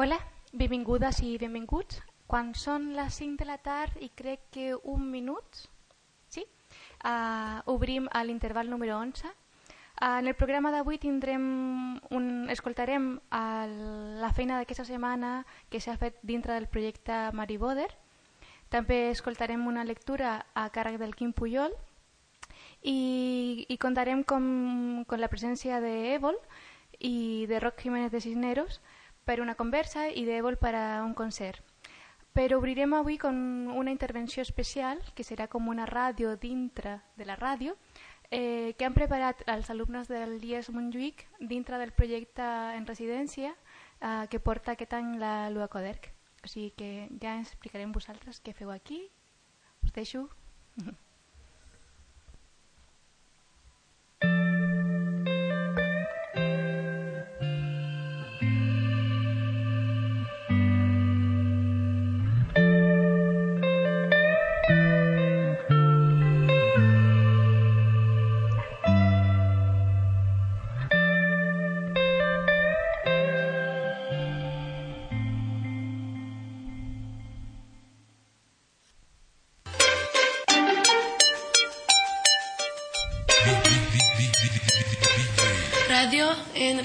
Hola, benvingudes i benvinguts. Quan són les 5 de la tarda i crec que un minut, sí? Uh, obrim a l'interval número 11. Uh, en el programa d'avui tindrem un, escoltarem el, la feina d'aquesta setmana que s'ha fet dintre del projecte Mariboder. També escoltarem una lectura a càrrec del Quim Puyol i, i contarem com, con la presència d'Evol i de Roc Jiménez de Cisneros per una conversa i d'Evol per a un concert. Però obrirem avui con una intervenció especial, que serà com una ràdio dintre de la ràdio, eh, que han preparat els alumnes del IES Montjuïc dintre del projecte en residència eh, que porta aquest any la Lua Coderc. O sigui que ja ens explicarem vosaltres què feu aquí. Us deixo. Radio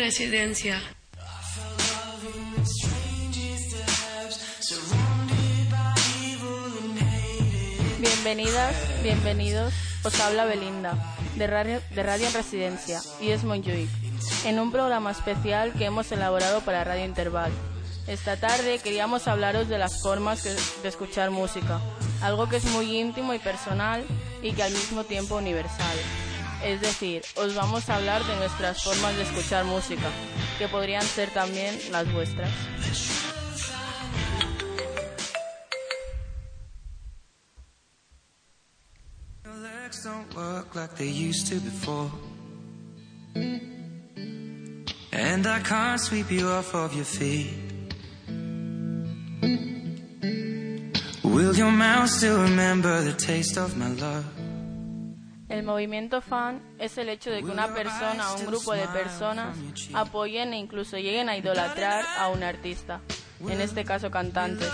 residencia. Bienvenidas, bienvenidos. Os habla Belinda, de Radio, de Radio en Residencia, y es Montjuic, en un programa especial que hemos elaborado para Radio Interval. Esta tarde queríamos hablaros de las formas de escuchar música, algo que es muy íntimo y personal y que al mismo tiempo universal. Es decir, os vamos a hablar de nuestras formas de escuchar música, que podrían ser también las vuestras. And I can't sweep you off of your feet. Will your mouth still remember the taste of my love? El movimiento fan es el hecho de que una persona o un grupo de personas apoyen e incluso lleguen a idolatrar a un artista, en este caso cantantes.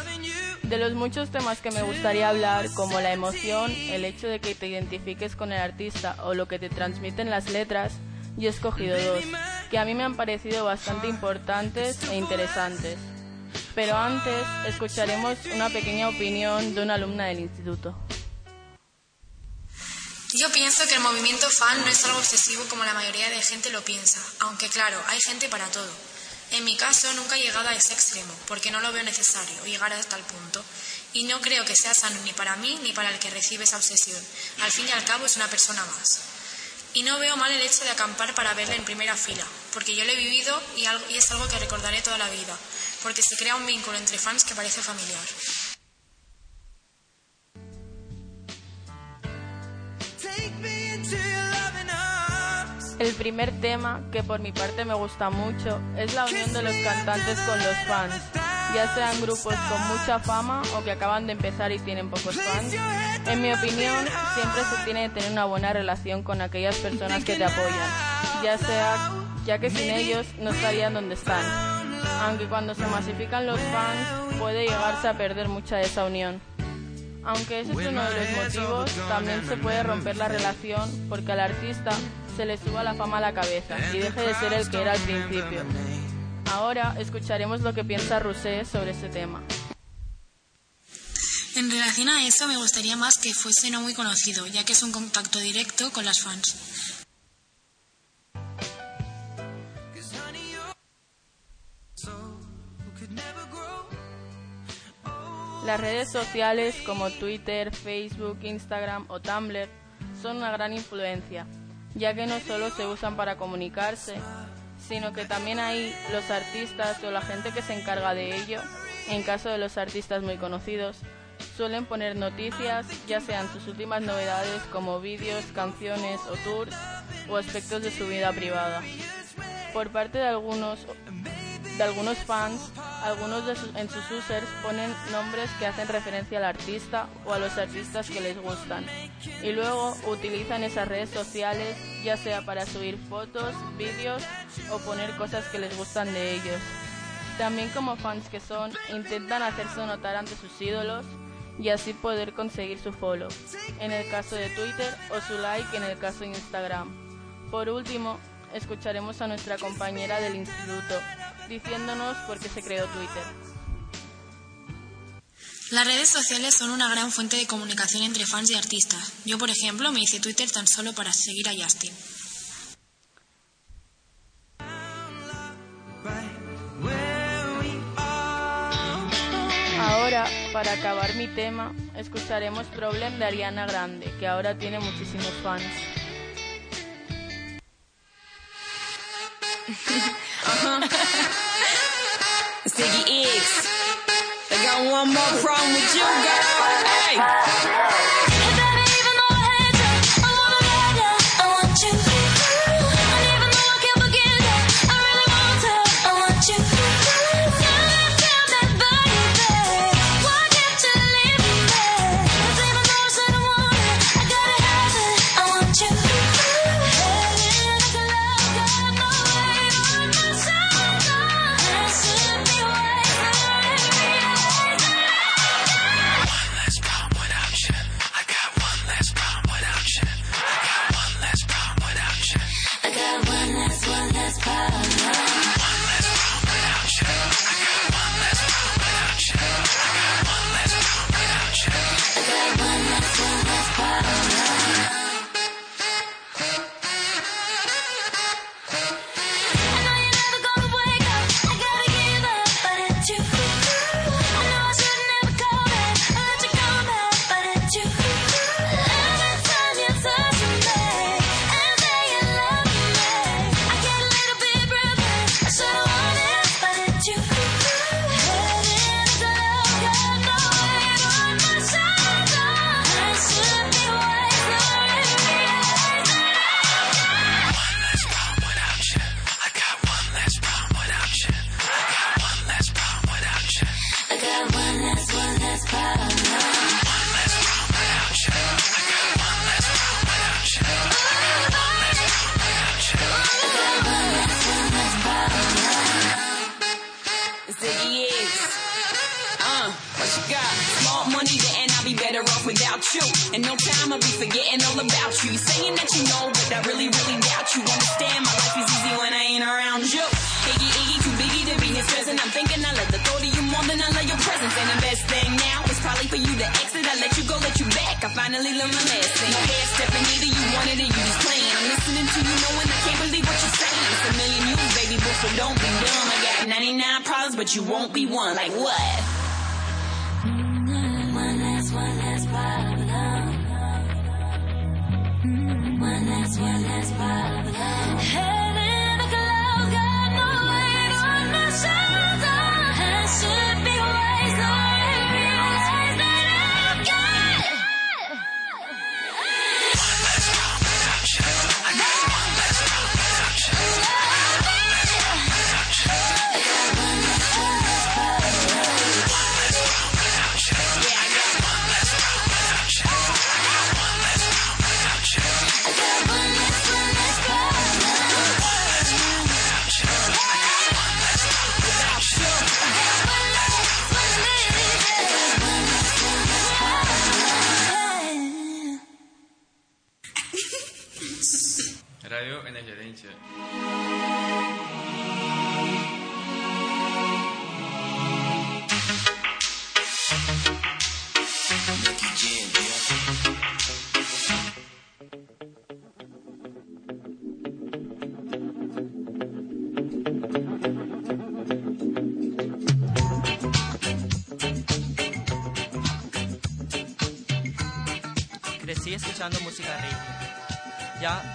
De los muchos temas que me gustaría hablar, como la emoción, el hecho de que te identifiques con el artista o lo que te transmiten las letras, yo he escogido dos, que a mí me han parecido bastante importantes e interesantes. Pero antes escucharemos una pequeña opinión de una alumna del instituto. Yo pienso que el movimiento fan no es algo obsesivo como la mayoría de gente lo piensa, aunque claro, hay gente para todo. En mi caso nunca he llegado a ese extremo, porque no lo veo necesario llegar hasta el punto. Y no creo que sea sano ni para mí ni para el que recibe esa obsesión. Al fin y al cabo es una persona más. Y no veo mal el hecho de acampar para verla en primera fila, porque yo lo he vivido y, y es algo que recordaré toda la vida, porque se crea un vínculo entre fans que parece familiar. El primer tema, que por mi parte me gusta mucho, es la unión de los cantantes con los fans, ya sean grupos con mucha fama o que acaban de empezar y tienen pocos fans. En mi opinión, siempre se tiene que tener una buena relación con aquellas personas que te apoyan, ya sea ya que sin ellos no estarían donde están. Aunque cuando se masifican los fans puede llegarse a perder mucha de esa unión. Aunque ese es uno de los motivos, también se puede romper la relación porque al artista se le suba la fama a la cabeza y deje de ser el que era al principio. Ahora escucharemos lo que piensa Rousset sobre ese tema. En relación a eso, me gustaría más que fuese no muy conocido, ya que es un contacto directo con las fans. Las redes sociales como Twitter, Facebook, Instagram o Tumblr son una gran influencia, ya que no solo se usan para comunicarse, sino que también ahí los artistas o la gente que se encarga de ello, en caso de los artistas muy conocidos, suelen poner noticias, ya sean sus últimas novedades como vídeos, canciones o tours, o aspectos de su vida privada. Por parte de algunos de algunos fans, algunos de sus- en sus users ponen nombres que hacen referencia al artista o a los artistas que les gustan. Y luego utilizan esas redes sociales ya sea para subir fotos, vídeos o poner cosas que les gustan de ellos. También como fans que son, intentan hacerse notar ante sus ídolos y así poder conseguir su follow, en el caso de Twitter, o su like en el caso de Instagram. Por último, escucharemos a nuestra compañera del instituto, diciéndonos por qué se creó Twitter. Las redes sociales son una gran fuente de comunicación entre fans y artistas. Yo, por ejemplo, me hice Twitter tan solo para seguir a Justin. Ahora, para acabar mi tema, escucharemos Problem de Ariana Grande, que ahora tiene muchísimos fans. Ziggy X. I got one more problem with you, girl. Hey. Small money, then I'll be better off without you. In no time, I'll be forgetting all about you. Saying that you know, but I really, really doubt you. Understand, my life is easy when I ain't around you. Iggy, Iggy, too biggie to be his present. I'm thinking I love the thought of you more than I love your presence. And the best thing now is probably for you to exit. I let you go, let you back. I finally learned my lesson. No hair stepping, either you wanted it, you just playing. I'm listening to you, knowing I can't believe what you're saying. It's a million you, baby, but so don't be dumb. I got 99 problems, but you won't be one. Like what? One last, one last problem.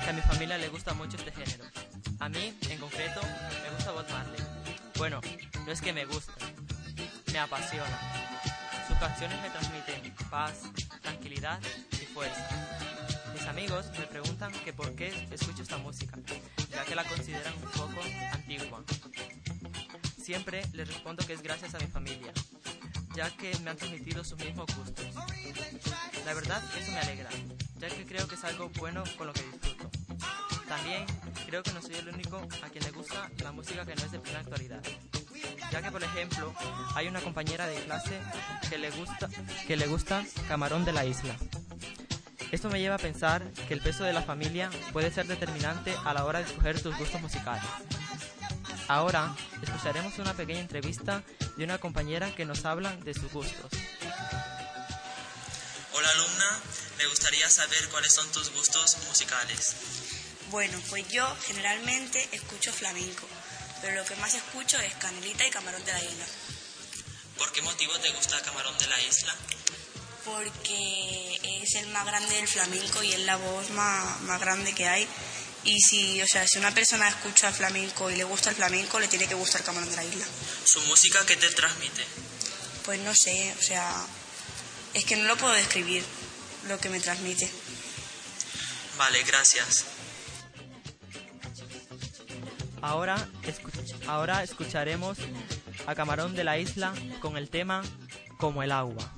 Que a mi familia le gusta mucho este género. A mí, en concreto, me gusta Bob Marley. Bueno, no es que me guste, me apasiona. Sus canciones me transmiten paz, tranquilidad y fuerza. Mis amigos me preguntan que por qué escucho esta música, ya que la consideran un poco antigua. Siempre les respondo que es gracias a mi familia, ya que me han transmitido sus mismos gustos. La verdad, eso me alegra, ya que creo que es algo bueno con lo que disfruto. También creo que no soy el único a quien le gusta la música que no es de plena actualidad, ya que por ejemplo hay una compañera de clase que le gusta, que le gusta Camarón de la Isla. Esto me lleva a pensar que el peso de la familia puede ser determinante a la hora de escoger tus gustos musicales. Ahora escucharemos una pequeña entrevista de una compañera que nos habla de sus gustos. Hola alumna, me gustaría saber cuáles son tus gustos musicales. Bueno, pues yo generalmente escucho flamenco, pero lo que más escucho es Canelita y Camarón de la Isla. ¿Por qué motivo te gusta Camarón de la Isla? Porque es el más grande del flamenco y es la voz más, más grande que hay. Y si, o sea, si una persona escucha flamenco y le gusta el flamenco, le tiene que gustar Camarón de la Isla. ¿Su música qué te transmite? Pues no sé, o sea, es que no lo puedo describir lo que me transmite. Vale, gracias. Ahora, escu- ahora escucharemos a Camarón de la Isla con el tema Como el agua.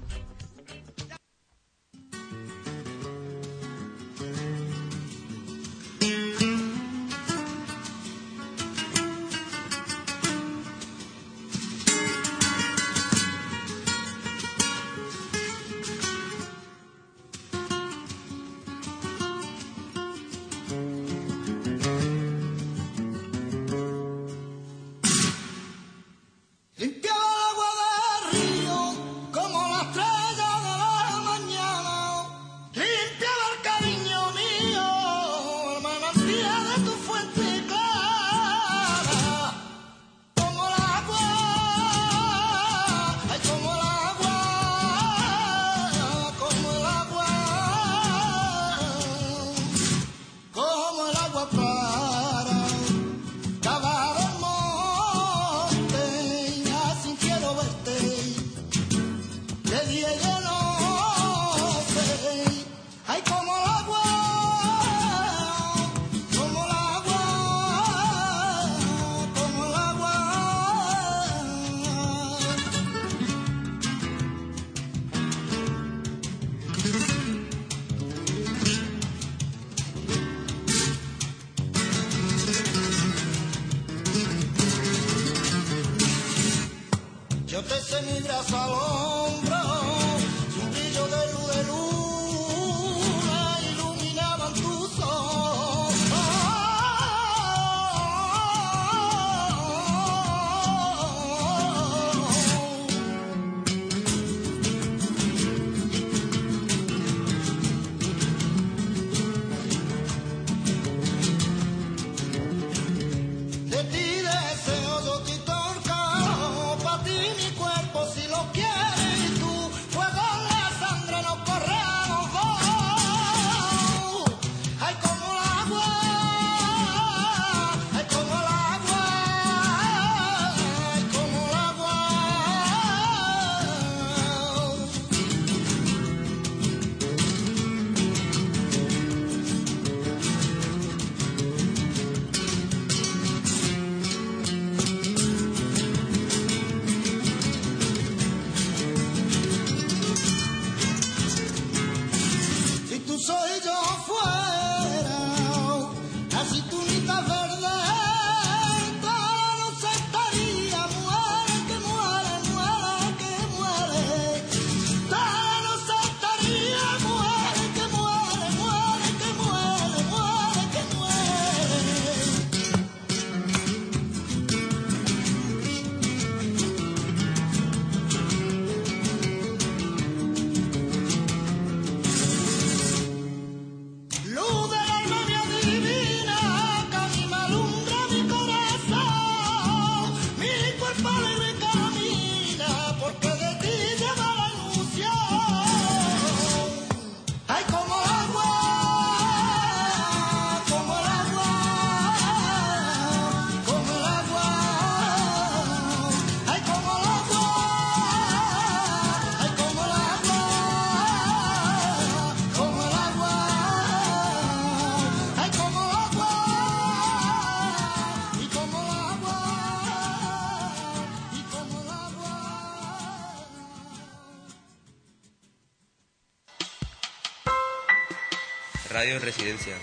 Residencia.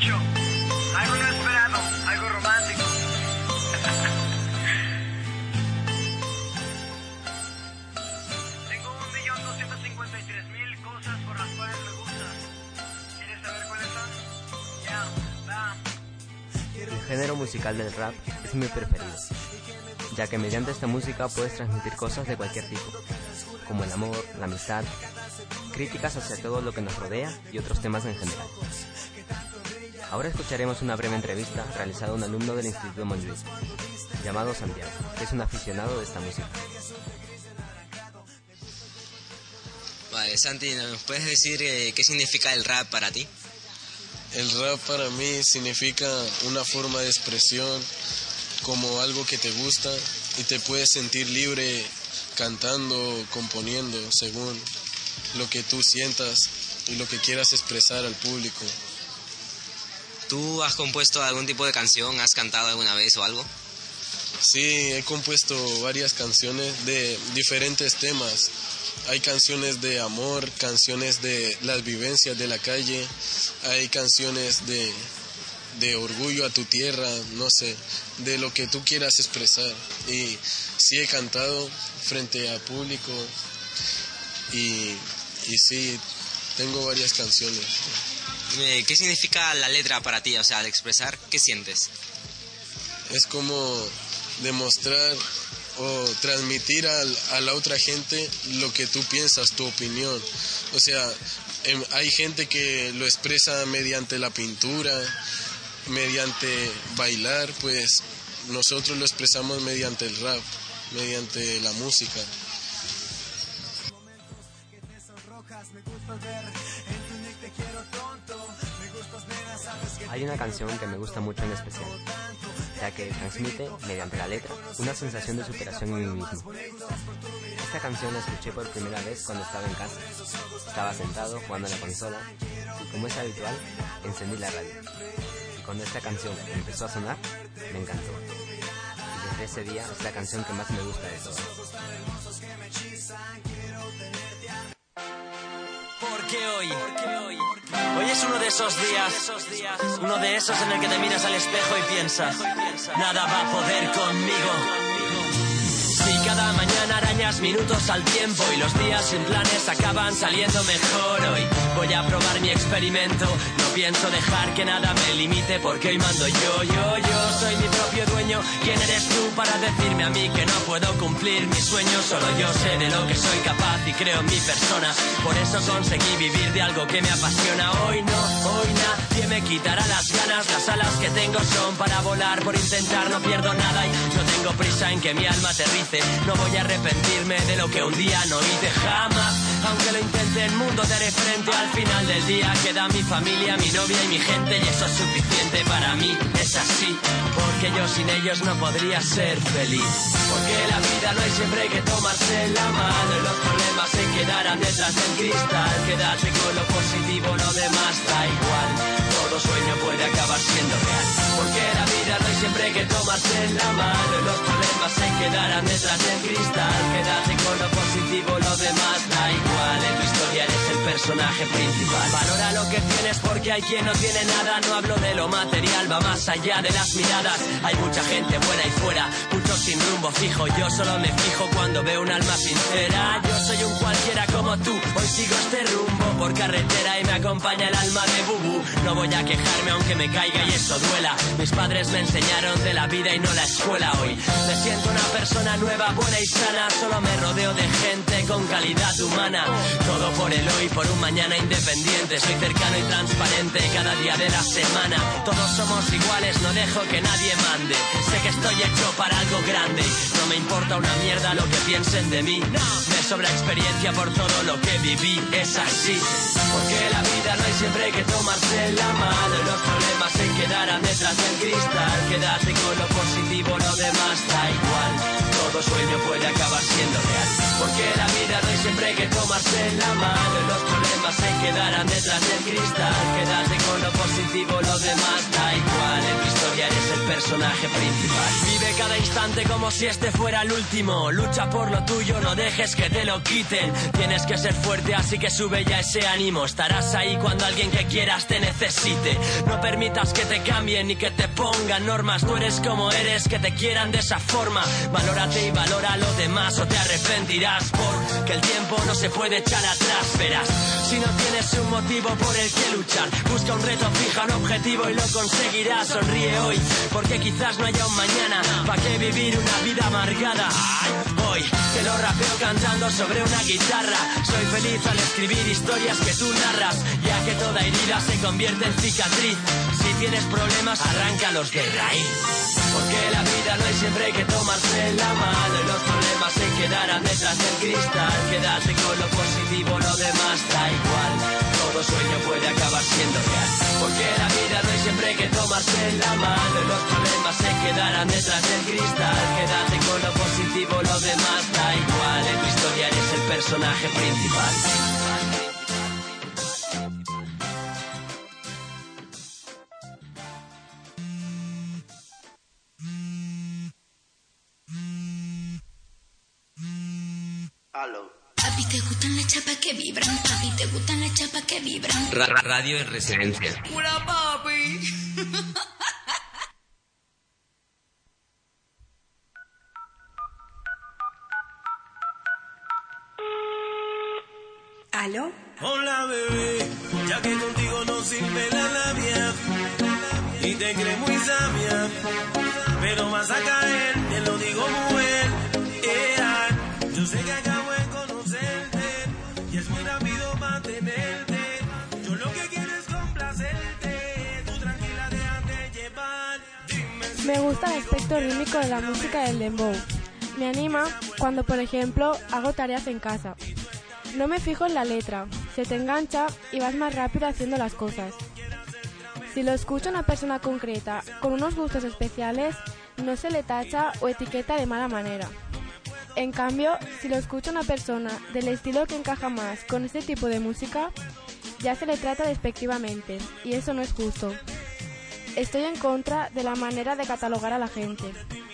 mucho. Algo inesperado, algo romántico. Tengo un millón doscientos cincuenta y tres mil cosas por las cuales me gustas. ¿Quieres saber cuáles son? Ya, va. El género musical del rap es mi preferido, ya que mediante esta música puedes transmitir cosas de cualquier tipo, como el amor, la amistad, críticas hacia todo lo que nos rodea y otros temas en general. Ahora escucharemos una breve entrevista realizada a un alumno del Instituto Montjuic, llamado Santiago, que es un aficionado de esta música. Vale, Santi, ¿nos puedes decir eh, qué significa el rap para ti? El rap para mí significa una forma de expresión como algo que te gusta y te puedes sentir libre cantando, componiendo, según lo que tú sientas y lo que quieras expresar al público. ¿Tú has compuesto algún tipo de canción? ¿Has cantado alguna vez o algo? Sí, he compuesto varias canciones de diferentes temas. Hay canciones de amor, canciones de las vivencias de la calle, hay canciones de, de orgullo a tu tierra, no sé, de lo que tú quieras expresar. Y sí he cantado frente a público y, y sí, tengo varias canciones. Dime, ¿Qué significa la letra para ti? O sea, al expresar, ¿qué sientes? Es como demostrar o transmitir al- a la otra gente lo que tú piensas, tu opinión. O sea, em, hay gente que lo expresa mediante la pintura, mediante bailar, pues nosotros lo expresamos mediante el rap, mediante la música. Hay una canción que me gusta mucho en especial, ya que transmite, mediante la letra, una sensación de superación en mí mismo. Esta canción la escuché por primera vez cuando estaba en casa. Estaba sentado jugando a la consola y como es habitual, encendí la radio. Y cuando esta canción empezó a sonar, me encantó. Y desde ese día es la canción que más me gusta de todas. Porque hoy, hoy es uno de esos días, uno de esos en el que te miras al espejo y piensas, nada va a poder conmigo. Si cada mañana arañas minutos al tiempo y los días sin planes acaban saliendo mejor hoy, voy a probar mi experimento. No pienso dejar que nada me limite porque hoy mando yo, yo, yo soy mi propio dueño. ¿Quién eres tú para decirme a mí que no puedo cumplir mis sueños? Solo yo sé de lo que soy capaz y creo en mi persona. Por eso conseguí vivir de algo que me apasiona. Hoy no, hoy nadie me quitará las ganas. Las alas que tengo son para volar, por intentar no pierdo nada y no tengo prisa en que mi alma aterrice. No voy a de lo que un día no hice jamás. Aunque lo intente, el mundo te haré frente. Al final del día queda mi familia, mi novia y mi gente. Y eso es suficiente para mí, es así. Porque yo sin ellos no podría ser feliz. Porque la vida no hay siempre que tomarse la mano. y Los problemas se quedarán detrás del cristal. Quédate con lo positivo, lo demás da igual. Todo sueño puede acabar siendo real. Porque la vida no hay siempre que tomarse la mano. Los problemas se quedarán detrás del cristal. Quédate con lo positivo, lo demás da igual. En tu historia eres el personaje principal. Valora lo que tienes porque hay quien no tiene nada. No hablo de lo material, va más allá de las miradas. Hay mucha gente buena y fuera, sin rumbo fijo. Yo solo me fijo cuando veo un alma sincera. Yo soy un cualquiera como tú. Hoy sigo este rumbo por carretera y me acompaña el alma de Bubu. No voy a quejarme aunque me caiga y eso duela. Mis padres me enseñaron de la vida y no la escuela hoy. Me siento una persona nueva, buena y sana. Solo me rodeo de gente con calidad humana. Todo por el hoy, por un mañana independiente. Soy cercano y transparente cada día de la semana. Todos somos iguales, no dejo que nadie mande. Sé que estoy hecho para algo grande. No me importa una mierda lo que piensen de mí. Me sobra experiencia por todo lo que viví. Es así. Porque la vida no hay siempre que tomarse la mano. Los problemas se quedarán detrás del cristal. Quédate con lo positivo, lo demás da igual. Todo sueño puede acabar siendo real. Porque la vida no hay siempre que tomarse la mano. Los problemas se quedarán detrás del cristal. Quédate con lo positivo, lo demás da igual. En tu historia eres el personaje principal. Vive cada instante como si este fuera el último. Lucha por lo tuyo, no dejes que te lo quiten. Tienes que ser fuerte, así que sube ya ese ánimo. Estarás ahí cuando alguien que quieras te necesite. No permitas que te cambien ni que te pongan normas. Tú eres como eres, que te quieran de esa forma. Valórate y valora lo demás o te arrepentirás. Porque el tiempo no se puede echar atrás, verás. Si no tienes un motivo por el que luchar, busca un reto, fija un objetivo y lo conseguirás. Sonríe hoy, porque quizás no haya un mañana. ¿Para qué vivir una vida amargada? Hoy te lo rapeo cantando sobre una guitarra. Soy feliz al escribir historias que tú narras, ya que toda herida se convierte en cicatriz. Si tienes problemas, arráncalos de raíz. Porque la vida no es siempre que tomarse la mano los problemas se quedarán detrás del cristal. Quédate con lo positivo, lo demás da igual. Todo sueño puede acabar siendo real. Porque la vida no es siempre que tomarse la mano los problemas se quedarán detrás del cristal. Quédate con lo positivo, lo demás da igual. En tu historia eres el personaje principal. Papi, ¿te gustan las chapas que vibran? Papi, ¿te gustan las chapas que vibran? Ra- ra- radio en residencia. ¡Hola, papi! ¿Aló? Hola bebé, ya que contigo no sirve la labia y te crees muy sabia, pero vas a caer, Me gusta el aspecto rítmico de la música del dembow. Me anima cuando, por ejemplo, hago tareas en casa. No me fijo en la letra, se te engancha y vas más rápido haciendo las cosas. Si lo escucha una persona concreta con unos gustos especiales, no se le tacha o etiqueta de mala manera. En cambio, si lo escucha una persona del estilo que encaja más con este tipo de música, ya se le trata despectivamente, y eso no es justo. Estoy en contra de la manera de catalogar a la gente.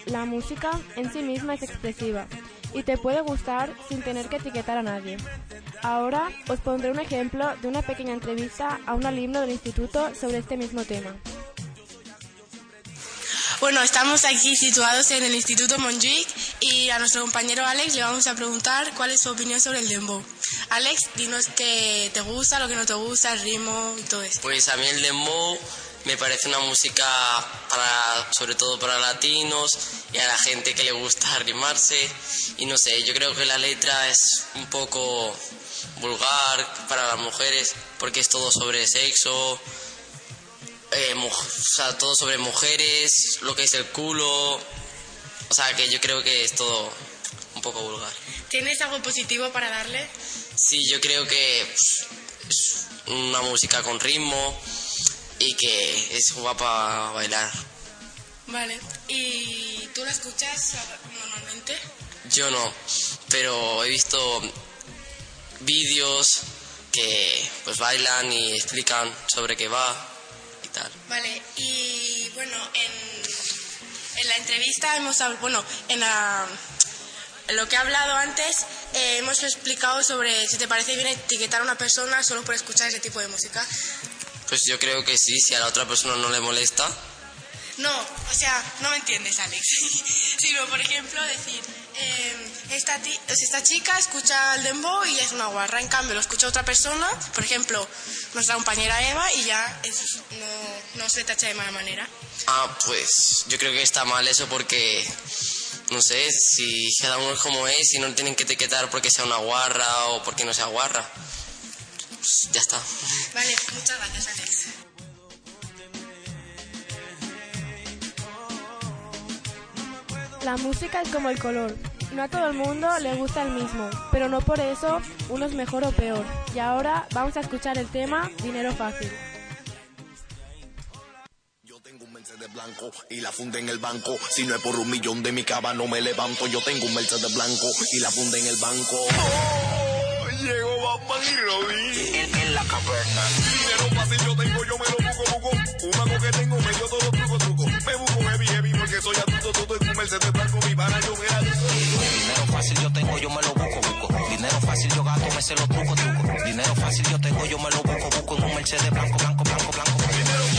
La música en sí misma es expresiva y te puede gustar sin tener que etiquetar a nadie. Ahora os pondré un ejemplo de una pequeña entrevista a un alumno del instituto sobre este mismo tema. Bueno, estamos aquí situados en el Instituto Montjuic y a nuestro compañero Alex le vamos a preguntar cuál es su opinión sobre el dembow. Alex, dinos qué te gusta, lo que no te gusta, el ritmo y todo esto. Pues a mí el dembow me parece una música para, sobre todo para latinos y a la gente que le gusta arrimarse. Y no sé, yo creo que la letra es un poco vulgar para las mujeres porque es todo sobre sexo, eh, o sea, todo sobre mujeres, lo que es el culo. O sea, que yo creo que es todo un poco vulgar. ¿Tienes algo positivo para darle? Sí, yo creo que es una música con ritmo y que es guapa bailar. Vale. ¿Y tú la escuchas normalmente? Yo no, pero he visto vídeos que pues bailan y explican sobre qué va y tal. Vale. Y bueno, en, en la entrevista hemos hab- bueno, en, la- lo que he hablado antes eh, hemos explicado sobre si te parece bien etiquetar a una persona solo por escuchar ese tipo de música. Pues yo creo que sí, si a la otra persona no le molesta. No, o sea, no me entiendes, Alex. Sino, por ejemplo, decir, eh, esta, ti- o sea, esta chica escucha el dembow y es una guarra. En cambio, lo escucha otra persona, por ejemplo, nuestra compañera Eva, y ya es- no, no se tacha de mala manera. Ah, pues yo creo que está mal eso porque, no sé, si cada uno es como es y no tienen que etiquetar porque sea una guarra o porque no sea guarra. Pues ya está. Vale, muchas gracias, Alex. La música es como el color. No a todo el mundo le gusta el mismo, pero no por eso uno es mejor o peor. Y ahora vamos a escuchar el tema Dinero Fácil. de blanco y la funde en el banco. Si no es por un millón de mi cava no me levanto. Yo tengo un Mercedes blanco y la funde en el banco. Oh, llegó Batman y Robin. En, en la cabeza. Dinero fácil yo tengo, yo me lo busco, busco. Un mago que tengo, me dio todo truco, truco. Me busco heavy, heavy, porque soy adulto, todo en un Mercedes blanco, mi pana, yo era adulto. Dinero fácil yo tengo, yo me lo busco, busco. Dinero fácil yo gato, me se lo truco, truco. Dinero fácil yo tengo, yo me lo busco, busco. En un Mercedes blanco, blanco, blanco, blanco. Dinero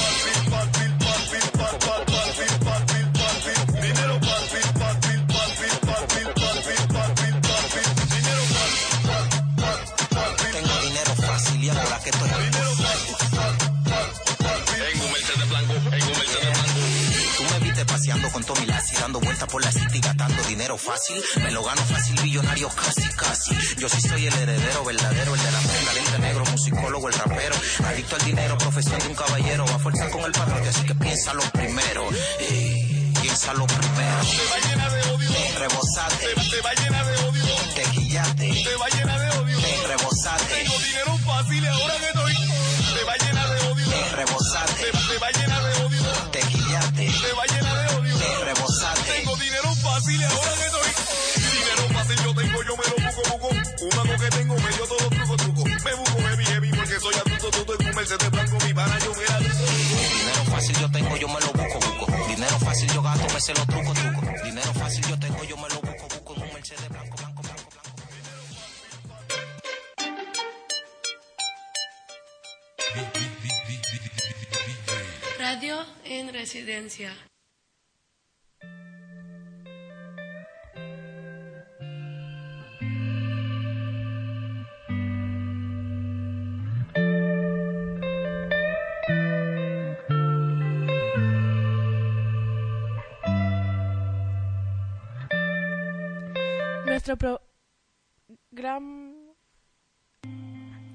paseando con Tommy Lassie, dando vueltas por la city, gastando dinero fácil. Me lo gano fácil, billonario casi, casi. Yo sí soy el heredero verdadero, el de la prenda, lente negro, musicólogo, el rapero. Adicto al dinero, profesión de un caballero. A fuerza con el padrote, así que piénsalo primero. Ey, piénsalo primero. Te va llena de odio. Te rebosate. Te, te va llena de odio. Te guillate. Te va Mercedes blanco, mi pana yo me la Dinero fácil yo tengo, yo me lo busco, busco. Dinero fácil yo gasto, me sé los trucos, trucos. Dinero fácil yo tengo, yo me lo busco, busco en un Mercedes blanco, blanco, blanco, blanco. Radio en residencia. Nuestro pro- gram-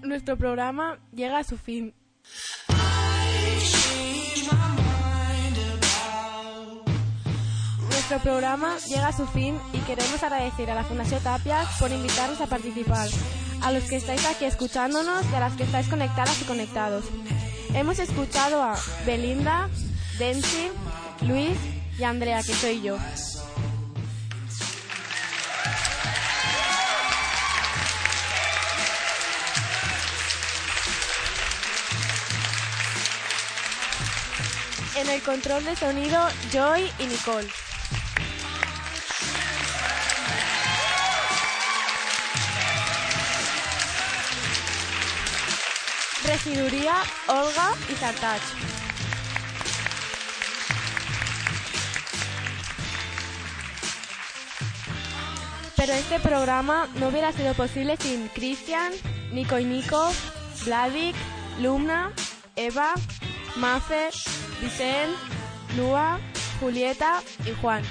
Nuestro programa llega a su fin. Nuestro programa llega a su fin y queremos agradecer a la Fundación Tapias por invitarnos a participar, a los que estáis aquí escuchándonos y a las que estáis conectadas y conectados. Hemos escuchado a Belinda, Densi, Luis y Andrea, que soy yo. En el control de sonido, Joy y Nicole. Regiduría, Olga y Sartach. Pero este programa no hubiera sido posible sin Cristian, Nico y Nico, Vladik, Lumna, Eva, Mafer, Vicente, Lua, Julieta y Juan.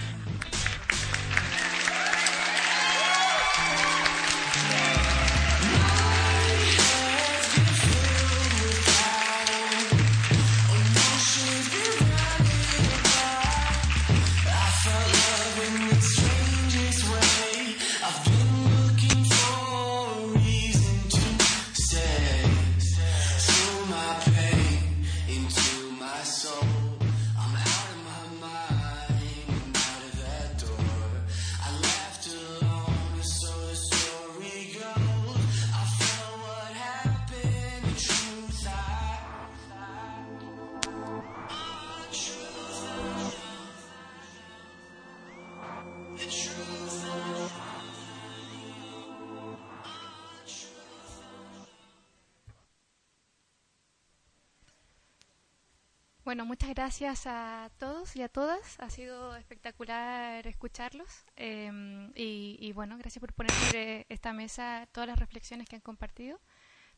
Muchas gracias a todos y a todas. Ha sido espectacular escucharlos. eh, y, bueno, gracias por poner sobre esta mesa todas las reflexiones que han compartido.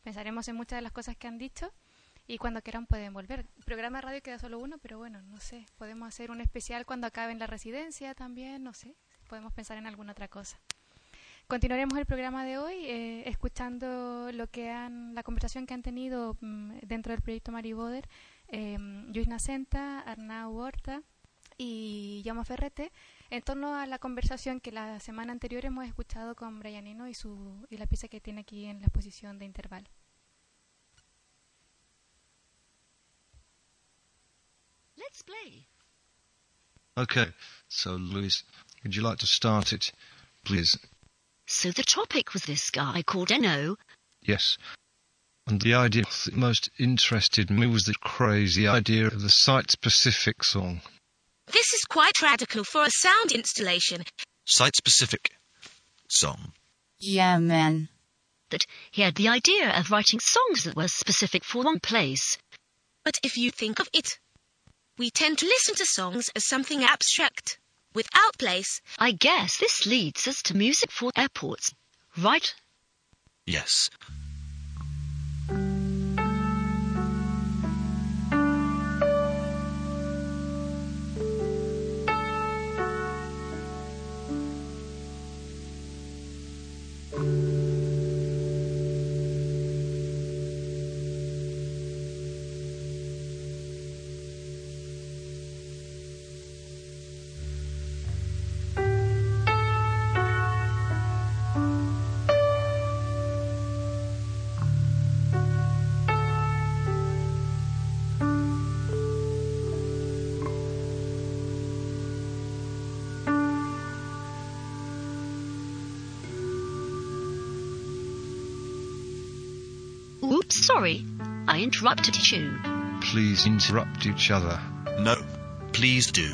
Pensaremos en muchas de las cosas que han dicho. Y cuando quieran pueden volver. El programa de radio queda solo uno, pero bueno, no sé. Podemos hacer un especial cuando acaben la residencia también, no sé. Podemos pensar en alguna otra cosa. Continuaremos el programa de hoy eh, escuchando lo que han, la conversación que han tenido mm, dentro del proyecto Mariboder eh, Luis Nacenta, Arnau Horta y Yama Ferrete en torno a la conversación que la semana anterior hemos escuchado con Brianino y, su, y la pieza que tiene aquí en la exposición de intervalo. Let's play. Okay, so Louis, would you like to start it, please? So the topic was this guy called Eno. Yes. And the idea that most interested me was the crazy idea of the site-specific song. This is quite radical for a sound installation. Site specific song. Yeah, man. that he had the idea of writing songs that were specific for one place. But if you think of it, we tend to listen to songs as something abstract, without place. I guess this leads us to music for airports, right? Yes. Sorry. I interrupted you. Please interrupt each other. No, please do.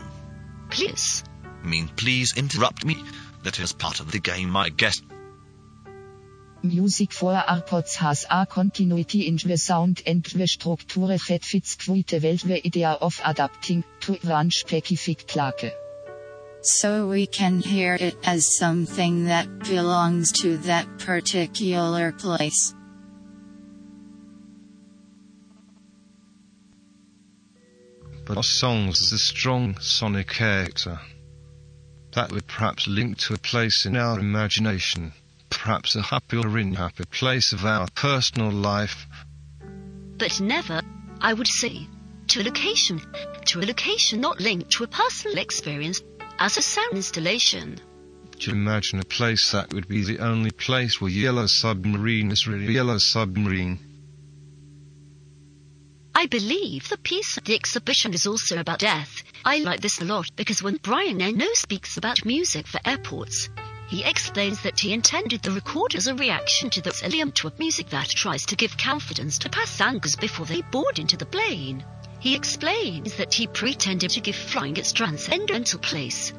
Please. I mean, please interrupt me. That is part of the game, I guess. Music for AirPods has a continuity in the sound and the structure that fits quite well the idea of adapting to one specific place. So we can hear it as something that belongs to that particular place. But our songs has a strong sonic character. That would perhaps link to a place in our imagination, perhaps a happy or unhappy place of our personal life. But never, I would say, to a location, to a location not linked to a personal experience as a sound installation. Do you imagine a place that would be the only place where Yellow Submarine is really Yellow Submarine? I believe the piece of the exhibition is also about death. I like this a lot because when Brian Eno speaks about music for airports, he explains that he intended the record as a reaction to the element music that tries to give confidence to passengers before they board into the plane. He explains that he pretended to give flying its transcendental place.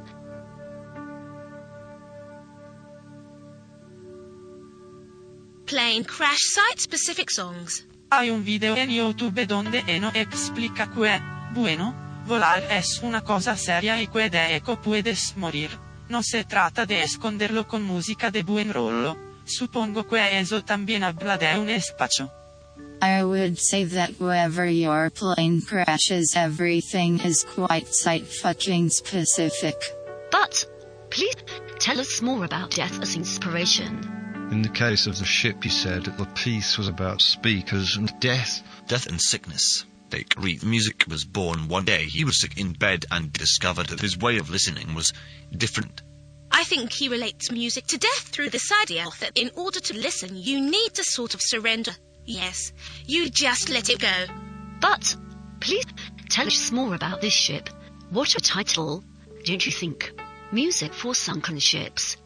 Playing crash site specific songs. Hay un video en YouTube donde Eno explica que, bueno, volar es una cosa seria y que de eco puedes morir. No se trata de esconderlo con música de buen rollo. Supongo que eso también habla de un espacio. I would say that wherever your plane crashes everything is quite site fucking specific. But, please, tell us more about death as inspiration. In the case of the ship, he said the piece was about speakers and death. Death and sickness. They agree music was born one day. He was sick in bed and discovered that his way of listening was different. I think he relates music to death through this idea that in order to listen, you need to sort of surrender. Yes, you just let it go. But, please, tell us more about this ship. What a title, don't you think? Music for sunken ships.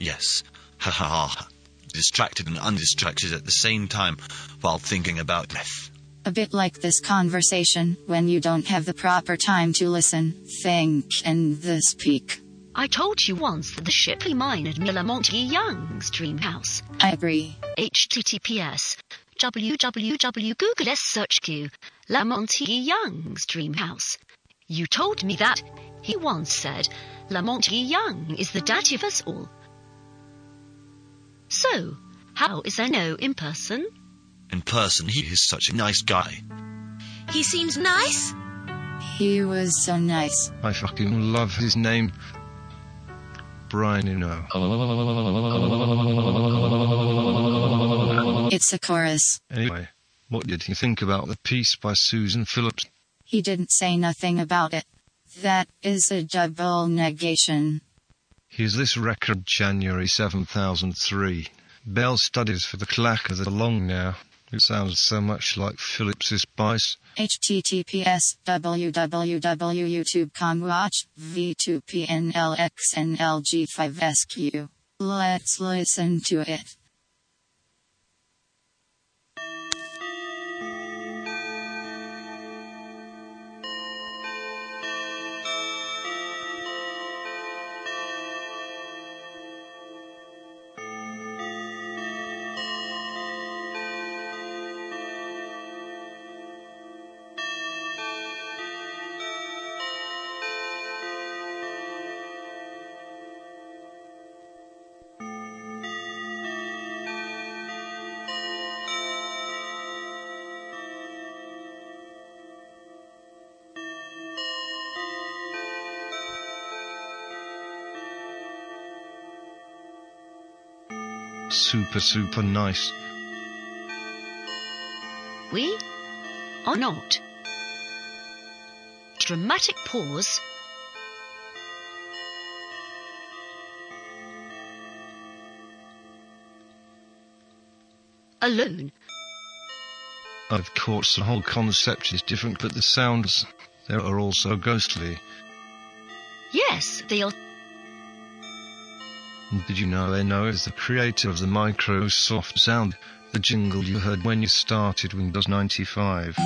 Yes. Ha ha ha. Distracted and undistracted at the same time while thinking about death. A bit like this conversation, when you don't have the proper time to listen, think, and the speak. I told you once that the ship reminded me of Monty Young's dream house. I agree. HTTPS www Google S search Q Lamonti Young's dream house. You told me that he once said Lamonti Young is the daddy of us all. So, how is Eno in person? In person, he is such a nice guy. He seems nice. He was so nice. I fucking love his name. Brian Eno. It's a chorus. Anyway, what did you think about the piece by Susan Phillips? He didn't say nothing about it. That is a double negation. Here's this record, January 7003. Bell studies for the clacker that along now. It sounds so much like Phillips's Spice. https www.youtube.com watch v2pnlxnlg5sq. Let's listen to it. Super, super nice. We are not. Dramatic pause. Alone. Of course, the whole concept is different, but the sounds there are also ghostly. Yes, they are. Did you know Eno is the creator of the Microsoft Sound, the jingle you heard when you started Windows 95?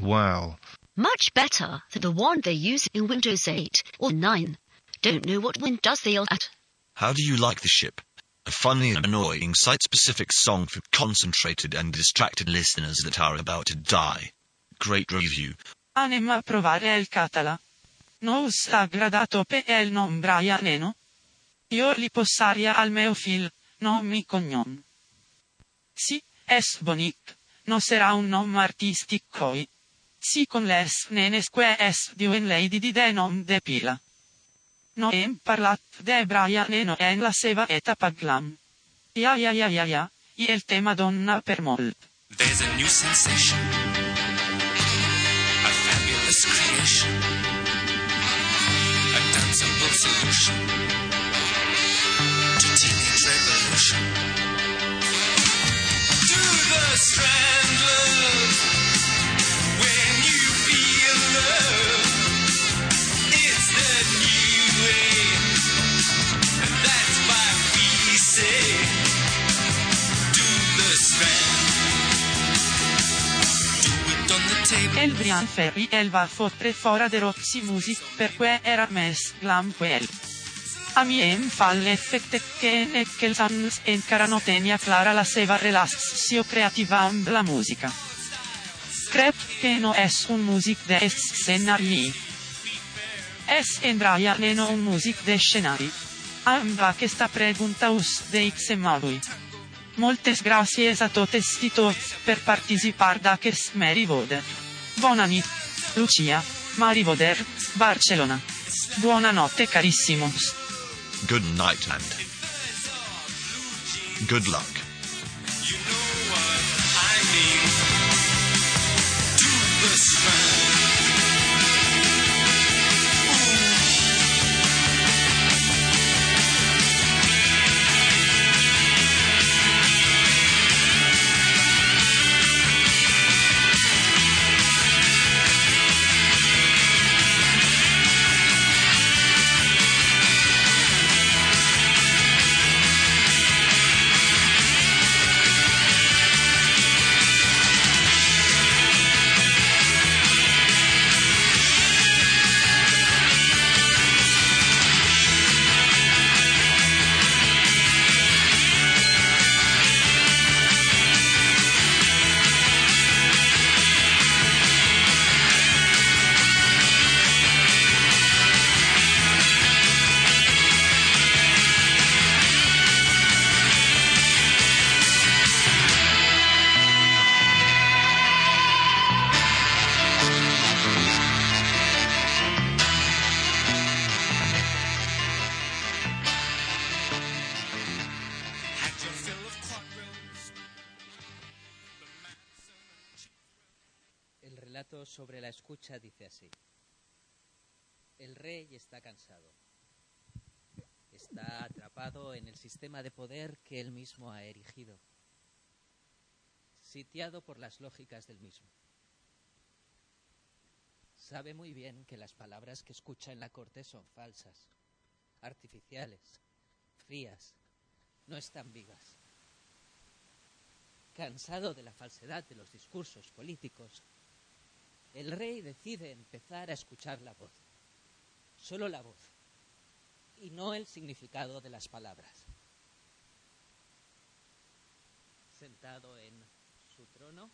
Wow. Much better than the one they use in Windows 8 or 9. Don't know what Windows they are at. How do you like the ship? A funny and annoying site-specific song for concentrated and distracted listeners that are about to die. Great review. Anem a provare el catala. Nous aggradato pe el nom Brian Eno. Io li possaria al meo fil, non mi cognom. Si, es bonit, no sera un nom artisticoi. Si con les nenesque es diuen lady di denom de pila. Noem parlat de Brian Eno en la seva eta paglam. Ia ia ia ia ia, il tema donna per molt. There's a new sensation. Solution Elbrian Ferry elva fotre fora de roxi musi, per que era mes lampuel. Amiem falle effecte che ne che il sans encarano tenia clara la seva relaxio creativa amb la musica. Crep che no es un music de es scenari. Es endraia neno un music de scenari. Amba che sta pregunta us de ixemavui. Moltes gracias a totes i tots per participar d'aquest merivode. Bona nit, Lucia, Marivoder, Barcelona. Buonanotte carissimos. Good night and good luck. Por las lógicas del mismo. Sabe muy bien que las palabras que escucha en la corte son falsas, artificiales, frías, no están vivas. Cansado de la falsedad de los discursos políticos, el rey decide empezar a escuchar la voz, solo la voz, y no el significado de las palabras. Sentado en su trono,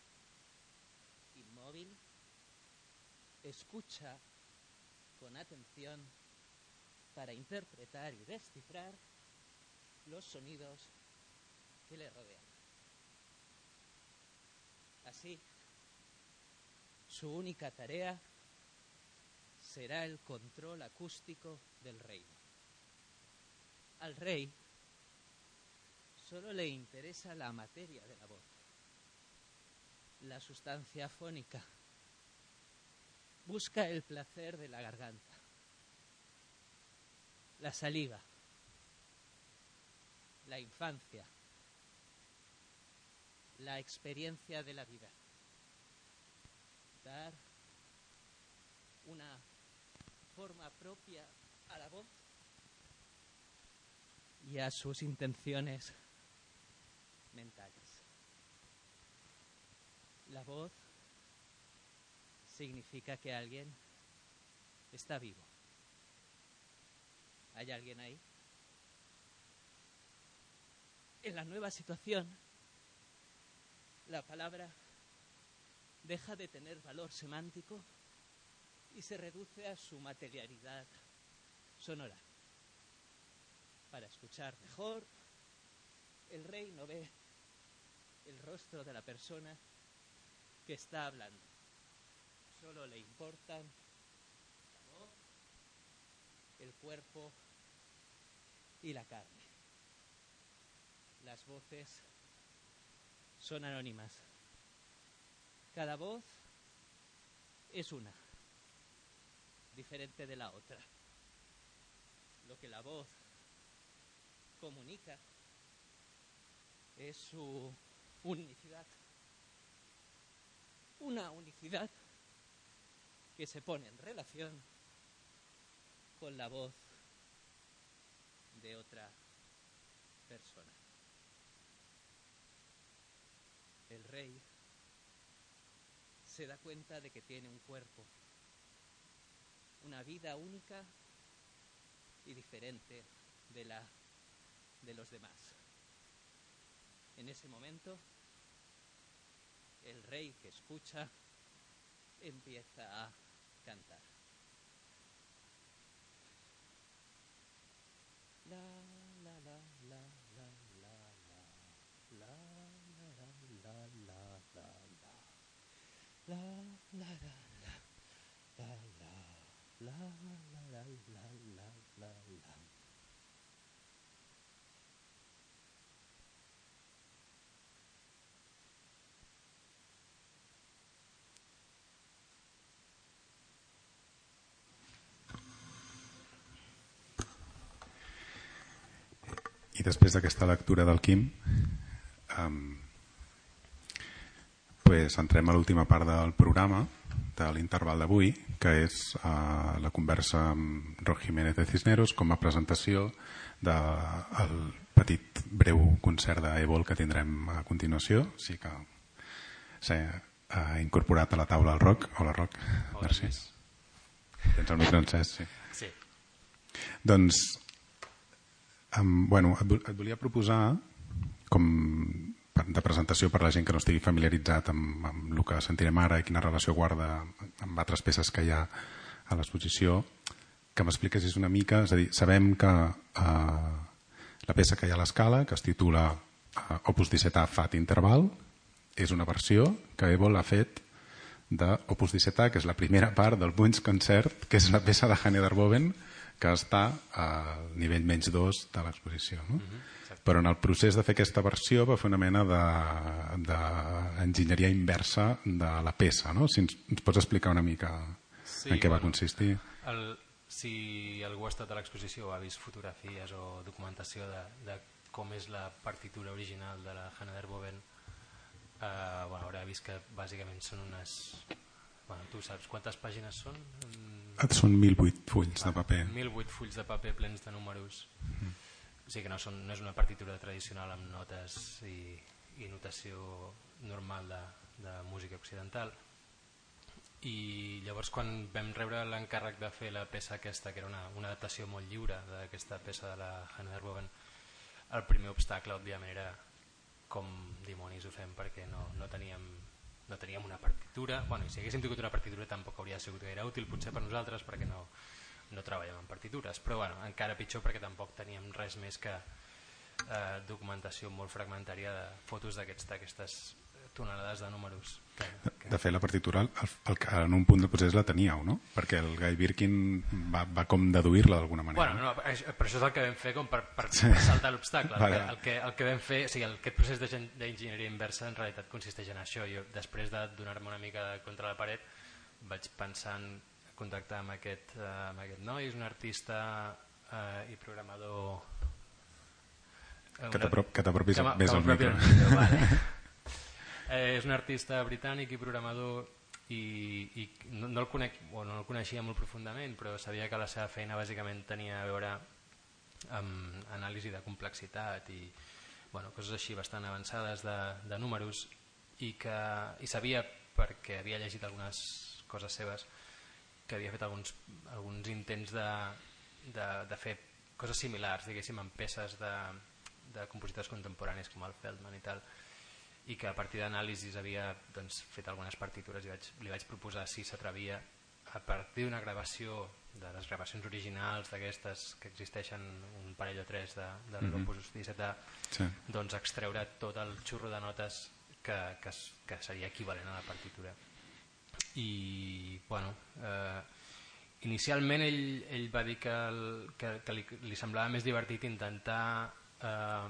inmóvil, escucha con atención para interpretar y descifrar los sonidos que le rodean. Así, su única tarea será el control acústico del reino. Al rey solo le interesa la materia de la voz, la sustancia fónica. Busca el placer de la garganta, la saliva, la infancia, la experiencia de la vida. Dar una forma propia a la voz y a sus intenciones mentales. La voz significa que alguien está vivo. ¿Hay alguien ahí? En la nueva situación, la palabra deja de tener valor semántico y se reduce a su materialidad sonora. Para escuchar mejor, el rey no ve el rostro de la persona que está hablando. Solo le importan el cuerpo y la carne. Las voces son anónimas. Cada voz es una, diferente de la otra. Lo que la voz comunica es su unicidad. Una unicidad que se pone en relación con la voz de otra persona. El rey se da cuenta de que tiene un cuerpo, una vida única y diferente de la de los demás. En ese momento, el rey que escucha empieza a cantar. La la la la la I després d'aquesta lectura del Quim, um, pues entrem a l'última part del programa, de l'interval d'avui, que és uh, la conversa amb Roc Jiménez de Cisneros com a presentació del petit breu concert d'Evol que tindrem a continuació. Sí que s'ha uh, incorporat a la taula el Roc. Hola, Roc. Hola, Merci. Tens el micro encès, sí. Sí. Doncs, um, bueno, et, et volia proposar com de presentació per la gent que no estigui familiaritzat amb, amb el que sentirem ara i quina relació guarda amb altres peces que hi ha a l'exposició, que m'expliquessis una mica, és a dir, sabem que uh, la peça que hi ha a l'escala, que es titula uh, Opus 17A Fat Interval, és una versió que Evol ha fet d'Opus 17A, que és la primera part del Bunch Concert, que és la peça de Hanne Darboven, que està al nivell menys 2 de l'exposició. No? Però en el procés de fer aquesta versió va fer una mena de- d'enginyeria inversa de la peça. No? Si ens, ens pots explicar una mica Sí, en què va bueno, consistir? El, si algú ha estat a l'exposició o ha vist fotografies o documentació de, de com és la partitura original de la Hanna Verboven, eh, bueno, haurà vist que bàsicament són unes... Bueno, tu saps quantes pàgines són? Ah, Són 1.008 fulls de paper. 1.008 fulls de paper plens de números. O sigui que no, són, no és una partitura tradicional amb notes i, i notació normal de, de música occidental. I llavors quan vam rebre l'encàrrec de fer la peça aquesta, que era una, una adaptació molt lliure d'aquesta peça de la Hanna Verboven, el primer obstacle, òbviament, era com dimonis ho fem perquè no, no teníem no teníem una partitura. Bueno, i si haguéssim tingut una partitura tampoc hauria sigut gaire útil potser per nosaltres perquè no, no treballem en partitures. Però bueno, encara pitjor perquè tampoc teníem res més que eh, documentació molt fragmentària de fotos d'aquestes tonelades de números De fet, la partitura el, el, en un punt del procés la teníeu, no? Perquè el Guy Birkin va, va com deduir-la d'alguna manera. Bueno, no, però això és el que vam fer com per, per, Sí. per saltar l'obstacle. El, Vale. que, el, que, el que vam fer, o sigui, el, aquest procés d'enginyeria inversa en realitat consisteix en això. Jo, després de donar-me una mica contra la paret, vaig pensar en contactar amb aquest, eh, amb aquest noi, és un artista eh, i programador... eh, Que t'apropis més al micro. al micro, vale. Eh, és un artista britànic i programador i, i no, no, el conec, o no el coneixia molt profundament però sabia que la seva feina bàsicament tenia a veure amb anàlisi de complexitat i bueno, coses així bastant avançades de, de números i, que, i sabia perquè havia llegit algunes coses seves que havia fet alguns, alguns intents de, de, de fer coses similars diguéssim amb peces de, de compositors contemporanis com el Feldman i tal i que a partir d'anàlisis havia doncs, fet algunes partitures i vaig, li vaig proposar si s'atrevia a partir d'una gravació de les gravacions originals d'aquestes que existeixen un parell o tres de, de Mhm. l'Opus 17A Sí. doncs extreure tot el xurro de notes que, que, que seria equivalent a la partitura i bueno eh, inicialment ell, ell va dir que, el, que, que li, li semblava més divertit intentar eh,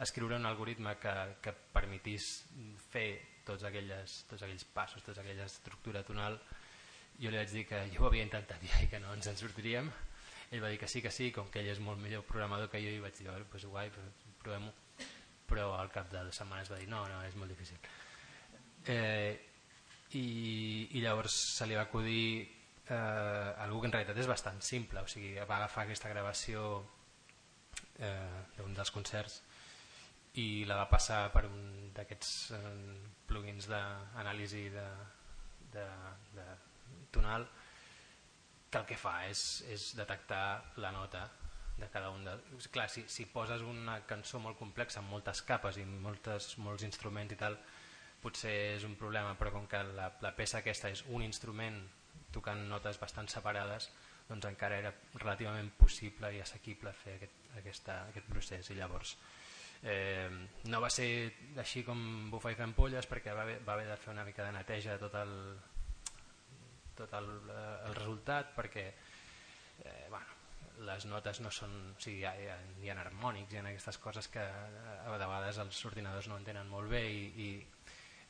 escriure un algoritme que, que permetís fer tots, aquelles, tots aquells passos, tota aquella estructura tonal jo li vaig dir que jo ho havia intentat ja i que no ens en sortiríem. Ell va dir que sí, que sí, com que ell és molt millor programador que jo i vaig dir, "Bueno, pues guai, provem-ho. Però al cap de dues setmanes va dir no, no, és molt difícil. Eh, i, i llavors se li va acudir eh, algú que en realitat és bastant simple o sigui, va agafar aquesta gravació eh, d'un dels concerts i la va passar per un d'aquests eh, plugins d'anàlisi de, de, de tonal que el que fa és, és detectar la nota de cada un de... Clar, si, si poses una cançó molt complexa amb moltes capes i moltes, molts instruments i tal potser és un problema però com que la, la peça aquesta és un instrument tocant notes bastant separades doncs encara era relativament possible i assequible fer aquest, aquesta, aquest procés. I llavors eh, no va ser així com bufar i fer ampolles perquè va haver, va haver de fer una mica de neteja tot el, tot el, eh, el resultat perquè eh, bueno, les notes no són o sigui, hi, ha, hi, ha, hi ha harmònics hi ha aquestes coses que eh, a vegades els ordinadors no entenen molt bé i, i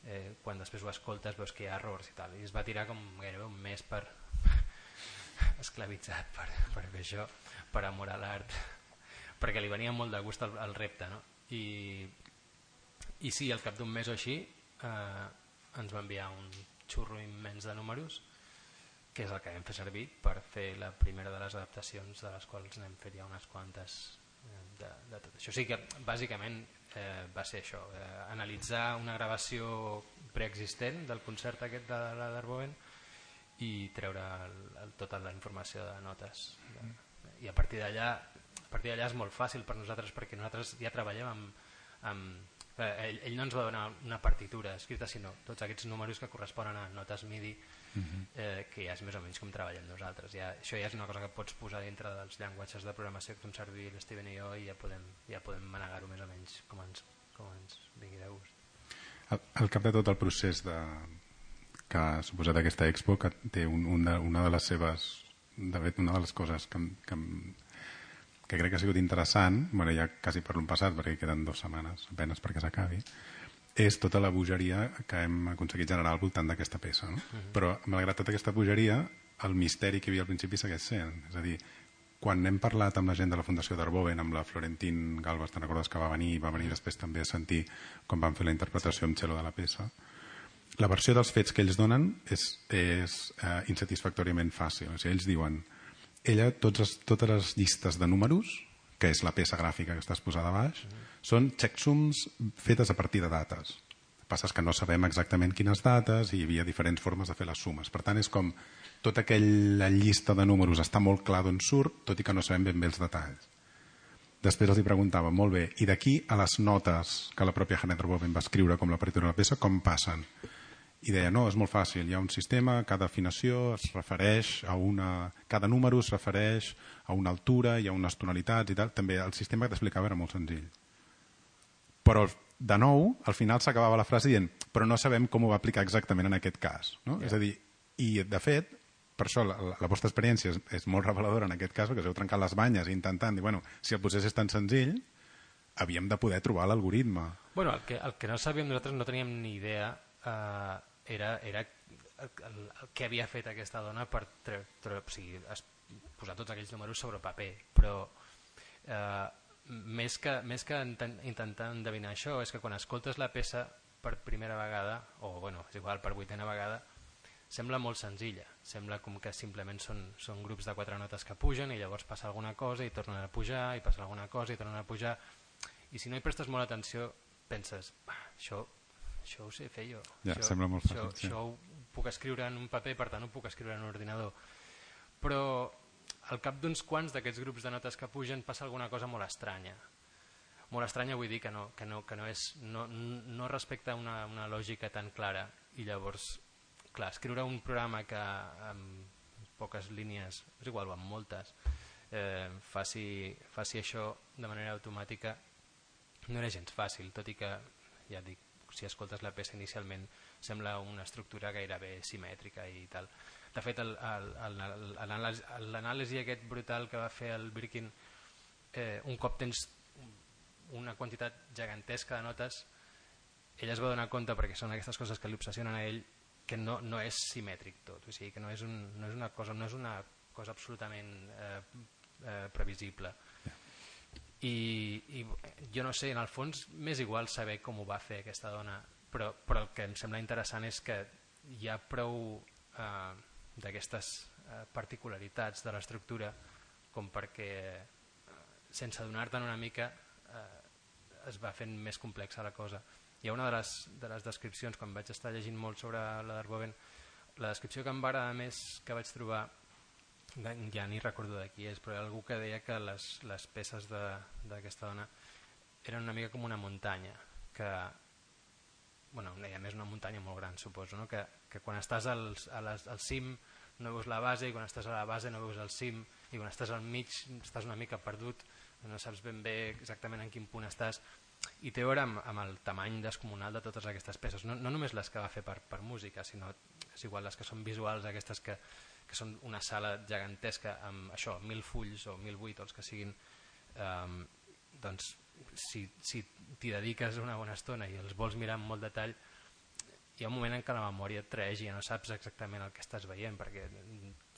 eh, quan després ho escoltes veus que hi ha errors i tal i es va tirar com gairebé un mes per esclavitzat per, per fer això per amor a l'art perquè li venia molt de gust el, el repte no? I, i sí, al cap d'un mes o així eh, ens va enviar un xurro immens de números que és el que vam fer servir per fer la primera de les adaptacions de les quals n'hem fet ja unes quantes eh, de, de tot això. O sigui que bàsicament eh, va ser això, eh, analitzar una gravació preexistent del concert aquest de la d'Arboven i treure el, el, tota la informació de notes. I a partir d'allà partir d'allà és molt fàcil per nosaltres perquè nosaltres ja treballem amb, amb eh, ell, ell no ens va donar una partitura escrita sinó tots aquests números que corresponen a notes MIDI Mhm. eh, que ja és més o menys com treballem nosaltres ja, això ja és una cosa que pots posar dintre dels llenguatges de programació que fem servir l'Steven i jo i ja podem, ja podem manegar-ho més o menys com ens, com ens vingui de gust Al, al cap de tot el procés de, que ha suposat aquesta expo, que té un, un de, una de les seves... De fet, una de les coses que, que, que crec que ha sigut interessant, bueno, ja quasi per l'un passat, perquè queden dues setmanes apenes perquè s'acabi, és tota la bogeria que hem aconseguit generar al voltant d'aquesta peça. No? Mhm. Però, malgrat tota aquesta bogeria, el misteri que hi havia al principi segueix sent. És a dir, quan hem parlat amb la gent de la Fundació d'Arboven, amb la Florentín Galvas, te'n recordes que va venir, va venir després també a sentir com van fer la interpretació amb cello de la peça, la versió dels fets que ells donen és, és eh, insatisfactòriament fàcil. O sigui, ells diuen, ella, tots els, totes les llistes de números, que és la peça gràfica que està exposada a baix, són checksums fetes a partir de dates. El que passa és que no sabem exactament quines dates i hi havia diferents formes de fer les sumes. Per tant, és com tota aquella llista de números està molt clar d'on surt, tot i que no sabem ben bé els detalls. Després els hi preguntava, molt bé, i d'aquí a les notes que la pròpia Janet Boven va escriure com la partitura de la peça, com passen? I deia, no, és molt fàcil, hi ha un sistema, cada afinació es refereix a una... Cada número es refereix a una altura, hi ha unes tonalitats i tal. També el sistema que t'explicava era molt senzill. Però de nou, al final s'acabava la frase dient però no sabem com ho va aplicar exactament en aquest cas. No? Ja. És a dir, i de fet, per això la, la, la vostra experiència és, és molt reveladora en aquest cas, perquè us heu trencat les banyes intentant dir, bueno, si el procés és tan senzill, havíem de poder trobar l'algoritme. Bueno, el que, el que no sabíem nosaltres, no teníem ni idea, eh, era, era el, el, que havia fet aquesta dona per tre, tre, o sigui, es, posar tots aquells números sobre paper, però eh, més que, més que inten- intentar endevinar això, és que quan escoltes la peça per primera vegada, o bueno, és igual, per vuitena vegada, sembla molt senzilla, sembla com que simplement són, són grups de quatre notes que pugen i llavors passa alguna cosa i tornen a pujar i passa alguna cosa i tornen a pujar. I si no hi prestes molt atenció penses, "Ah, això, això ho sé fer jo. Ja, això, sembla molt això, fàcil, sí. això ho puc escriure en un paper per tant ho puc escriure en un ordinador. Però al cap d'uns quants d'aquests grups de notes que pugen passa alguna cosa molt estranya. Molt estranya vull dir que no, que no, que no, és, no, no respecta una, una lògica tan clara. I llavors, clar, escriure un programa que amb poques línies, és igual, o amb moltes, eh, faci, faci això de manera automàtica no era gens fàcil, tot i que, ja dic, si escoltes la peça inicialment sembla una estructura gairebé simètrica i tal. De fet, l'anàlisi aquest brutal que va fer el Birkin, eh, un cop tens una quantitat gegantesca de notes, ell es va donar compte, perquè són aquestes coses que li obsessionen a ell, que no, no és simètric tot, o sigui, que no és, un, no és una cosa no és una cosa absolutament eh, eh, previsible. I, I jo no sé, en el fons m'és igual saber com ho va fer aquesta dona, però, però el que em sembla interessant és que hi ha prou eh, d'aquestes eh, particularitats de l'estructura com perquè eh, sense donar-te'n una mica eh, es va fent més complexa la cosa. Hi ha una de les, de les descripcions, quan vaig estar llegint molt sobre la d'Arboven, la descripció que em va agradar més que vaig trobar, ja ni recordo de qui és, però hi ha algú que deia que les, les peces d'aquesta dona eren una mica com una muntanya, que bueno, deia més una muntanya molt gran, suposo, no? que, que quan estàs al, a les, al cim no veus la base i quan estàs a la base no veus el cim i quan estàs al mig estàs una mica perdut, no saps ben bé exactament en quin punt estàs i té a veure amb, amb el tamany descomunal de totes aquestes peces, no, no només les que va fer per, per música, sinó és igual les que són visuals, aquestes que, que són una sala gegantesca amb això, mil fulls o mil vuit o els que siguin um, doncs si, si t'hi dediques una bona estona i els vols mirar amb molt detall hi ha un moment en què la memòria et traeix i ja no saps exactament el que estàs veient perquè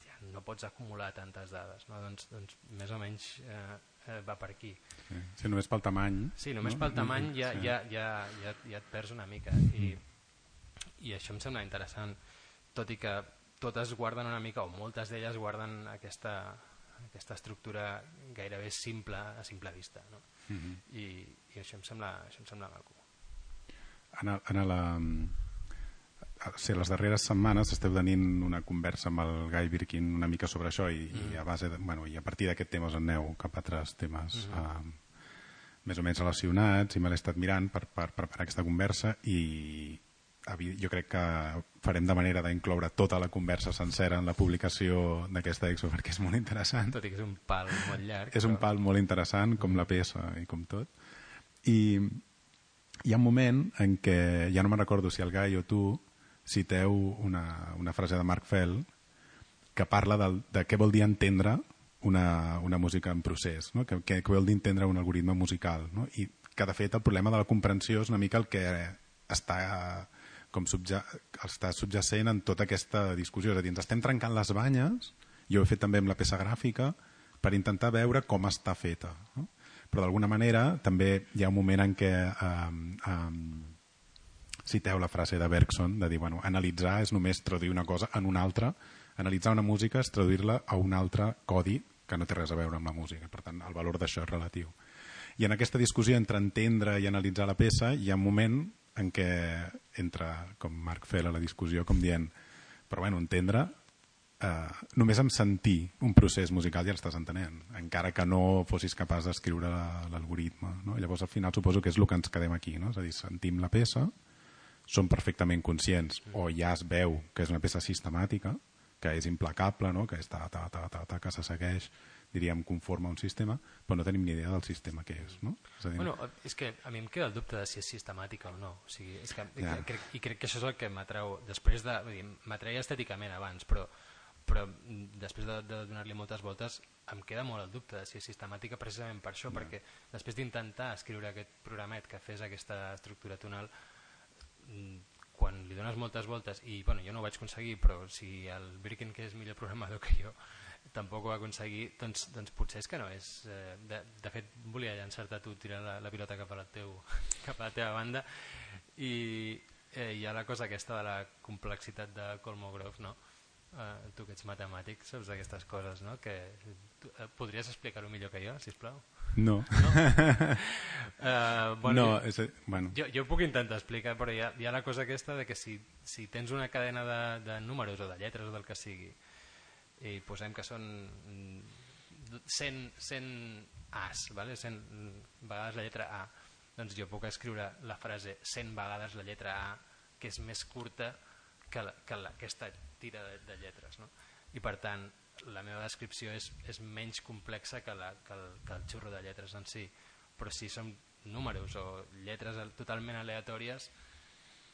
ja no pots acumular tantes dades no? doncs, doncs més o menys eh, eh, va per aquí Sí, sí només pel tamany. Sí, només no? pel tamany ja, Sí. ja, ja, ja, ja et perds una mica i, i això em sembla interessant tot i que totes guarden una mica o moltes d'elles guarden aquesta, aquesta estructura gairebé simple a simple vista no? Mhm. I, i això em sembla, això em sembla maco En, el, en la, o sigui, les darreres setmanes esteu tenint una conversa amb el Guy Birkin una mica sobre això i, mm. i a base de, bueno, i a partir d'aquest tema us aneu cap a altres temes Mhm. uh, més o menys relacionats i me l'he estat mirant per, per preparar aquesta conversa i jo crec que farem de manera d'incloure tota la conversa sencera en la publicació d'aquesta expo perquè és molt interessant tot i que és un pal molt llarg és un però- pal molt interessant com la peça i com tot i hi ha un moment en què ja no me'n recordo si el Gai o tu citeu una, una frase de Mark Fell que parla del, de què vol dir entendre una, una música en procés, no? que, que, què vol dir entendre un algoritme musical. No? I que, de fet, el problema de la comprensió és una mica el que està com subja, està subjacent en tota aquesta discussió. És a dir, ens estem trencant les banyes, jo ho he fet també amb la peça gràfica, per intentar veure com està feta. No? Però d'alguna manera també hi ha un moment en què um, um, citeu la frase de Bergson de dir, bueno, analitzar és només traduir una cosa en una altra, analitzar una música és traduir-la a un altre codi que no té res a veure amb la música, per tant el valor d'això és relatiu. I en aquesta discussió entre entendre i analitzar la peça hi ha un moment en què entra, com Marc Fell a la discussió, com dient, però bueno, entendre eh, només amb sentir un procés musical ja l'estàs entenent, encara que no fossis capaç d'escriure la- l'algoritme. No? Llavors, al final, suposo que és el que ens quedem aquí. No? És a dir, sentim la peça, som perfectament conscients, o ja es veu que és una peça sistemàtica, que és implacable, no? que és ta, ta, ta, ta, ta, que se segueix diríem, conforma un sistema, però no tenim ni idea del sistema que és, no? És a dir, Bueno, és que a mi em queda el dubte de si és sistemàtica o no. O sigui, és que, Ja. crec, I crec que això és el que m'atreu després de... M'atreia estèticament abans, però, però després de, de donar-li moltes voltes em queda molt el dubte de si és sistemàtica precisament per això, Ja. perquè després d'intentar escriure aquest programet que fes aquesta estructura tonal mm, dones moltes voltes i bueno, jo no ho vaig aconseguir però si el Birkin que és millor programador que jo tampoc ho va aconseguir doncs, doncs potser és que no és eh, de, de fet volia llançar-te tu tirar la, la pilota cap a la, teu, cap a la teva banda i eh, hi ha la cosa aquesta de la complexitat de Kolmogorov no? Eh, tu que ets matemàtic saps d'aquestes coses no? que tu, eh, podries explicar-ho millor que jo sisplau No. no? Eh, No, jo, és- bueno. jo, jo puc intentar explicar però hi ha, hi ha la cosa aquesta de que si, si tens una cadena de, de números o de lletres o del que sigui i posem que són mm, 100, 100 A's vale? 100 vegades la lletra A doncs jo puc escriure la frase 100 vegades la lletra A que és més curta que, la, que la, aquesta tira de, de lletres no? i per tant la meva descripció és, és menys complexa que, la, que, el, que el xurro de lletres en si. Però si són números o lletres al- totalment aleatòries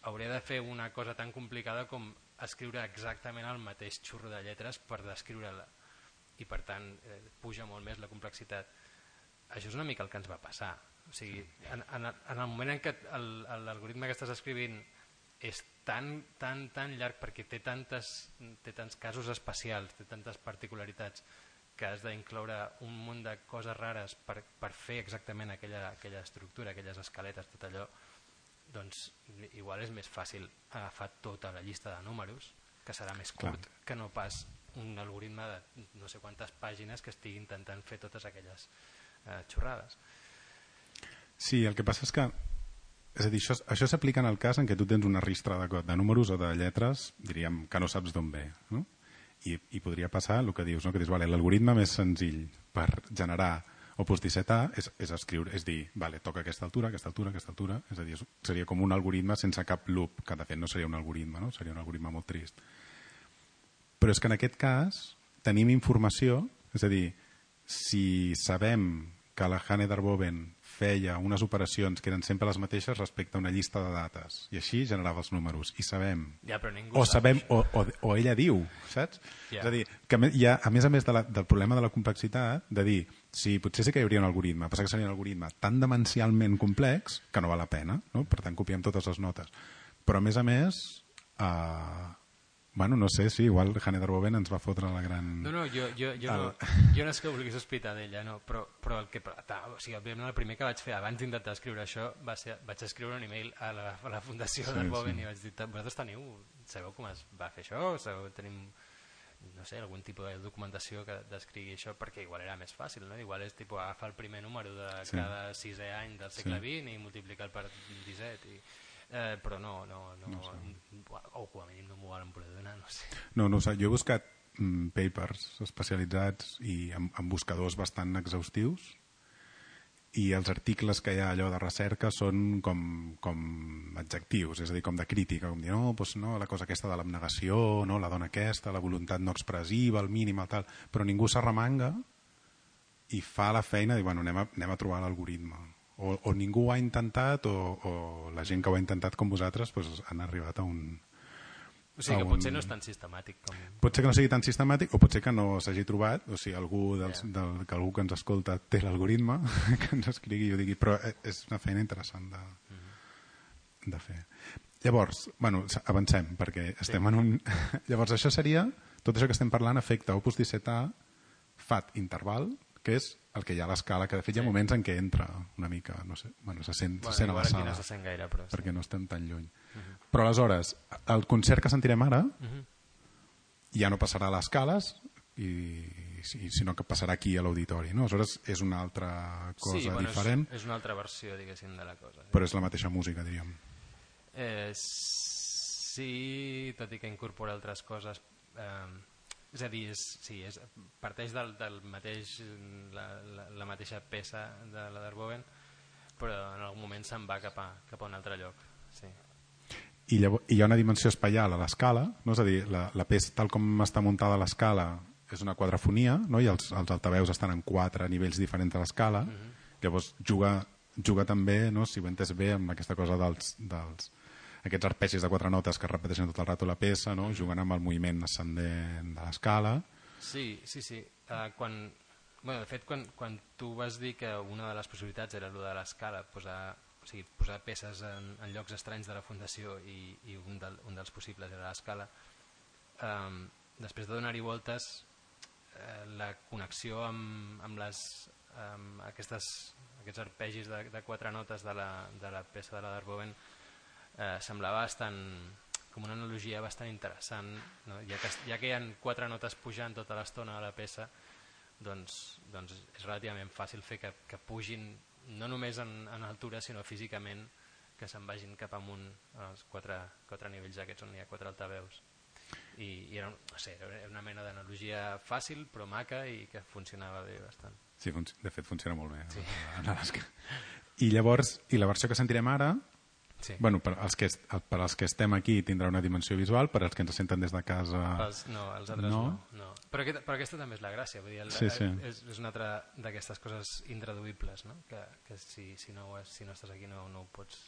hauré de fer una cosa tan complicada com escriure exactament el mateix xurro de lletres per descriure-la. I per tant eh, puja molt més la complexitat. Això és una mica el que ens va passar. O sigui, en, en, en el moment en què l'algoritme que estàs escrivint és tan, tan, tan llarg perquè té, tantes, té tants casos especials, té tantes particularitats que has d'incloure un munt de coses rares per, per fer exactament aquella, aquella estructura, aquelles escaletes, tot allò, doncs igual és més fàcil agafar tota la llista de números, que serà més curt Clar. que no pas un algoritme de no sé quantes pàgines que estigui intentant fer totes aquelles eh, xorrades. Sí, el que passa és que és a dir, això, això s'aplica en el cas en què tu tens una ristra de, de números o de lletres, diríem, que no saps d'on ve. No? I, I podria passar el que dius, no? que dius, vale, l'algoritme més senzill per generar opus 17A és, és escriure, és dir, vale, toca aquesta altura, aquesta altura, aquesta altura, és a dir, seria com un algoritme sense cap loop, que de fet no seria un algoritme, no? seria un algoritme molt trist. Però és que en aquest cas tenim informació, és a dir, si sabem que la Hanne Darboven feia unes operacions que eren sempre les mateixes respecte a una llista de dates i així generava els números i sabem Ja, però ningú o sabem o, o, o ella diu saps? Ja. és a dir, que hi ha, a més a més de la, del problema de la complexitat de dir, sí, potser sí que hi hauria un algoritme passa que seria un algoritme tan demencialment complex que no val la pena no? per tant copiem totes les notes però a més a més eh, bueno, no sé, sí, igual Hanne Darboven ens va fotre la gran... No, no, jo, jo, jo, no, El- jo no és que vulgui sospitar d'ella, no, però, però el que... ta- O sigui, òbviament el primer que vaig fer abans d'intentar escriure això va ser, vaig escriure un email a la, a la Fundació Sí, sí, d'Arboven sí. i vaig dir, vosaltres teniu, sabeu com es va fer això? Sabeu, tenim no sé, algun tipus de documentació que descrigui això perquè igual era més fàcil, no? Igual és tipus agafar el primer número de Sí. cada sisè any del segle Sí. XX i multiplicar per 17 i, eh, però no, no, no, No o com a mínim no m'ho volen poder donar, no sé. No, no ho sé. Jo he buscat mm, papers especialitzats i amb, amb buscadors bastant exhaustius i els articles que hi ha allò de recerca són com, com adjectius, és a dir, com de crítica, com dir, no, doncs no, la cosa aquesta de l'abnegació, no, la dona aquesta, la voluntat no expressiva, el mínim, el tal, però ningú s'arremanga i fa la feina de, bueno, anem a, anem a trobar l'algoritme. O, o ningú ho ha intentat o, o la gent que ho ha intentat com vosaltres doncs, han arribat a un, O sigui que un- potser no és tan sistemàtic com... Pot ser que no sigui tan sistemàtic o pot ser que no s'hagi trobat, o sigui, algú, dels, del, que algú que ens escolta té l'algoritme, que ens escrigui i ho digui, però eh, és una feina interessant de, de fer. Llavors, bueno, avancem, perquè estem en un... Llavors, això seria, tot això que estem parlant afecta Opus 17A, FAT interval, que és el que hi ha a l'escala, que de fet hi ha moments en què entra una mica, no sé, bueno, se sent, Bueno, se sent a la sala, no se sent gaire, però sí. perquè no estem tan lluny. Mhm. Però aleshores, el concert que sentirem ara, Mhm. ja no passarà a les cales i, i, sinó que passarà aquí a l'auditori no? aleshores és una altra cosa sí, bueno, diferent És, és una altra versió, diguéssim, de la cosa. però és la mateixa música diríem Eh, sí, tot i que incorpora altres coses. Eh, és a dir, és, sí, és, parteix del, del mateix, la, la, la mateixa peça de la d'Arboven, però en algun moment se'n va cap a, cap a un altre lloc. Sí. I, llavors, i hi ha una dimensió espaial a l'escala no? és a dir, la, la peça tal com està muntada a l'escala és una quadrafonia no? i els, els altaveus estan en quatre nivells diferents de l'escala. Mhm. Llavors juga, juga també, no? si ho entès bé, amb aquesta cosa dels, dels aquests arpegis de quatre notes que repeteixen tot el rato la peça, no? jugant amb el moviment ascendent de l'escala. Sí, sí, sí. Uh, quan, bueno, de fet, quan, quan tu vas dir que una de les possibilitats era el de l'escala, posar, o sigui, posar peces en, en llocs estranys de la Fundació i, i un, del, un dels possibles era l'escala, um, després de donar-hi voltes, eh, la connexió amb, amb, les, amb aquestes, aquests arpegis de, de quatre notes de la, de la peça de la Darboven eh, semblava bastant com una analogia bastant interessant no? ja, que, ja que hi ha quatre notes pujant tota l'estona a la peça doncs, doncs és relativament fàcil fer que, que pugin no només en, en altura sinó físicament que se'n vagin cap amunt als quatre, quatre nivells aquests on hi ha quatre altaveus i, i era, no sé, era una mena d'analogia fàcil però maca i que funcionava bé bastant Sí, de fet funciona molt bé. Sí. Sí. I llavors, i la versió que sentirem ara, Sí. bueno, per, als que, per als que estem aquí tindrà una dimensió visual, per als que ens senten des de casa... Els, no, els altres no. no, no. Però, aquesta, però aquesta també és la gràcia, vull dir, el, Sí, sí. És, és una altra d'aquestes coses intraduïbles, no? que, que si, si, no, és, si no estàs aquí no, no, ho pots,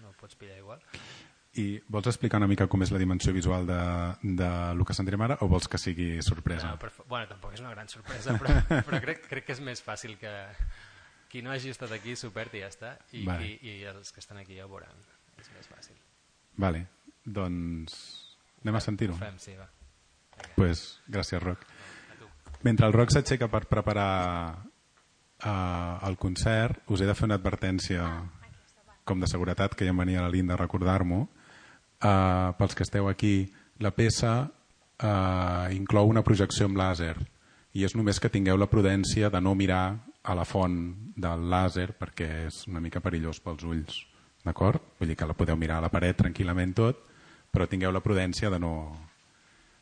no ho pots pillar igual. I vols explicar una mica com és la dimensió visual de, de lo que sentirem ara o vols que sigui sorpresa? No, però, bueno, tampoc és una gran sorpresa, però, però crec, crec que és més fàcil que qui no hagi estat aquí s'ho perd i ja està, i, Vale. i, i els que estan aquí ja ho veuran, és més fàcil. Vale, doncs anem a sentir-ho. Ho fem, sí, va. pues, gràcies, Roc. Mentre el Roc s'aixeca per preparar uh, el concert, us he de fer una advertència com de seguretat, que ja em venia la linda a recordar-m'ho. Uh, pels que esteu aquí, la peça uh, inclou una projecció amb làser i és només que tingueu la prudència de no mirar a la font del làser perquè és una mica perillós pels ulls. D'acord? Vull dir que la podeu mirar a la paret tranquil·lament tot, però tingueu la prudència de no,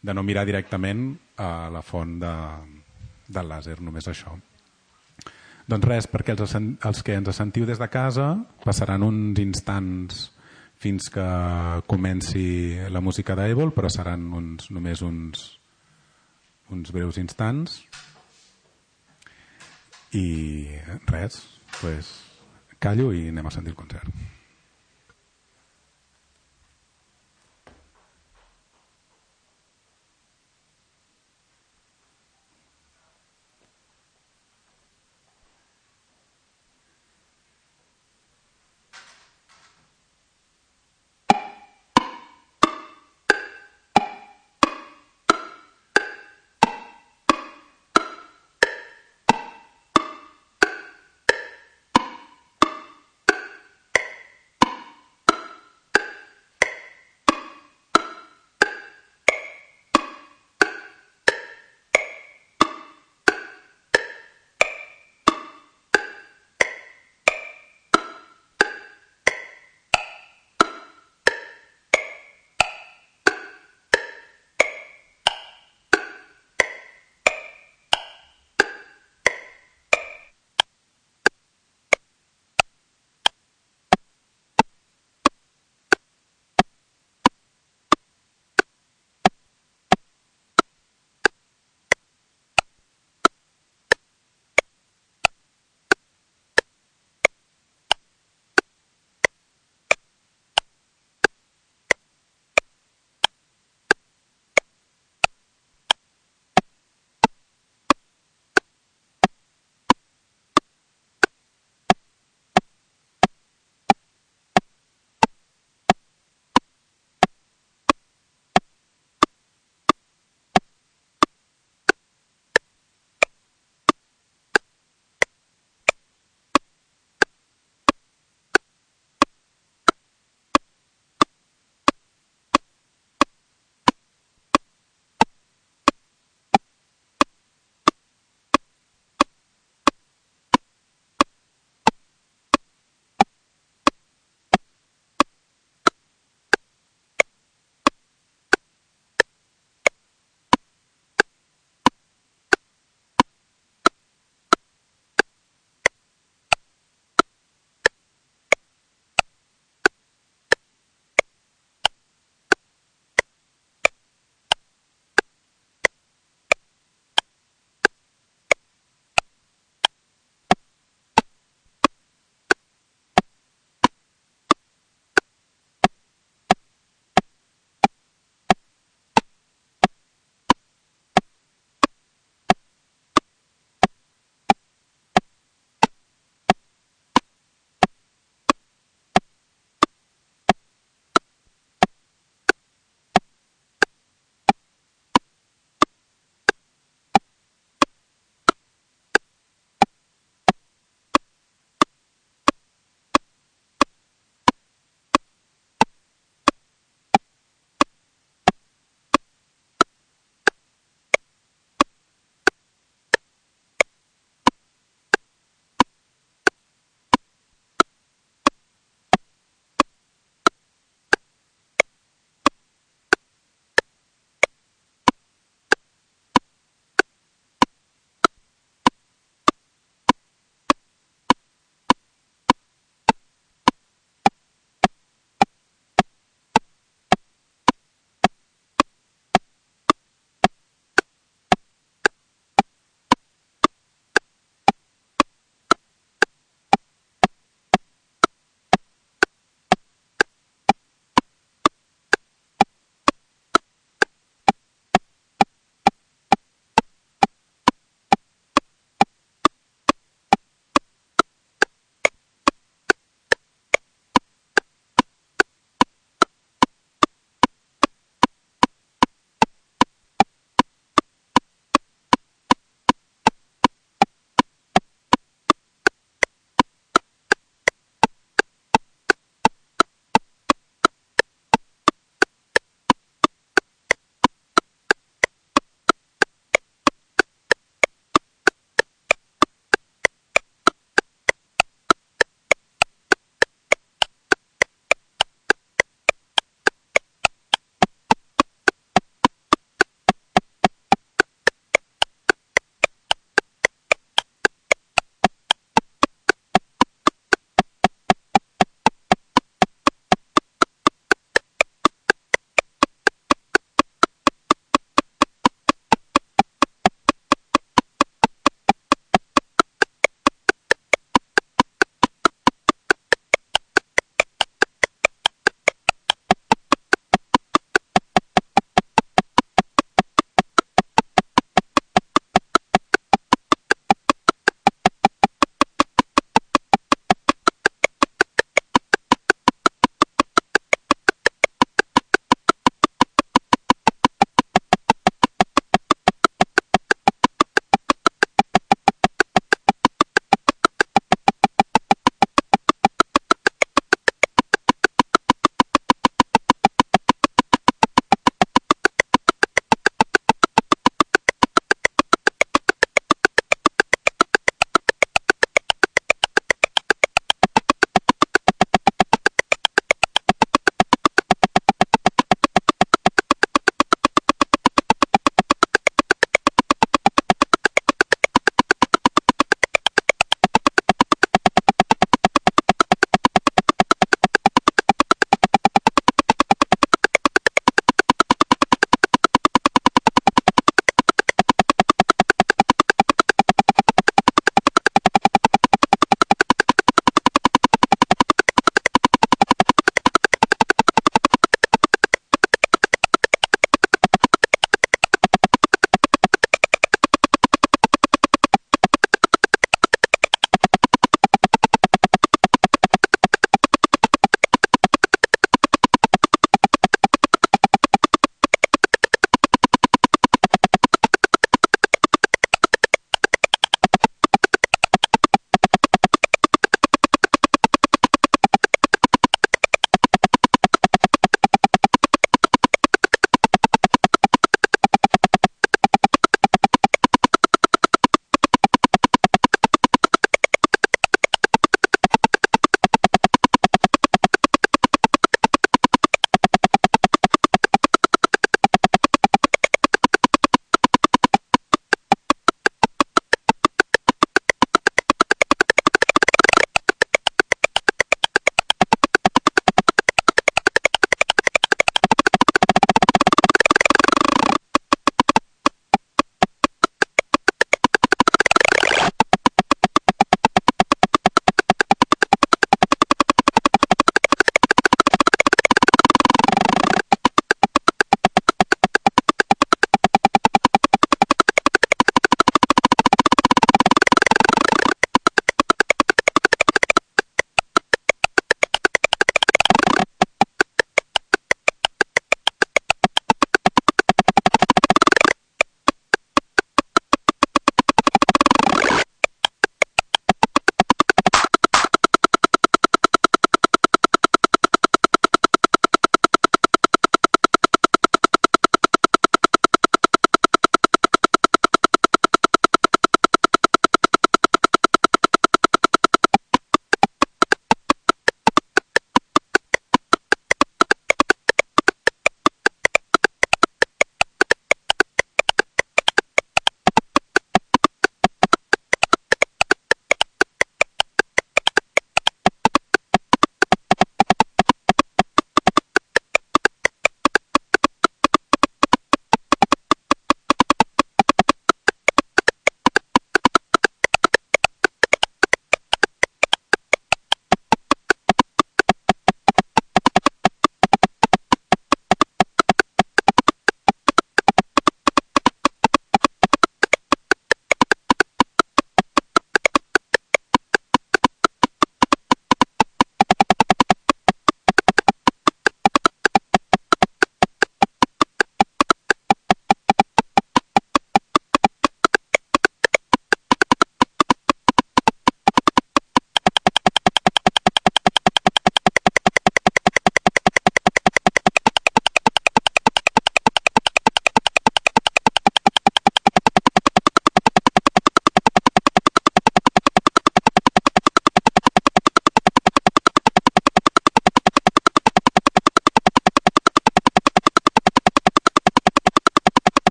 de no mirar directament a la font de, del làser, només això. Doncs res, perquè els, els que ens sentiu des de casa passaran uns instants fins que comenci la música d'Evil, però seran uns, només uns, uns breus instants. I res, pues, callo i anem a sentir el concert.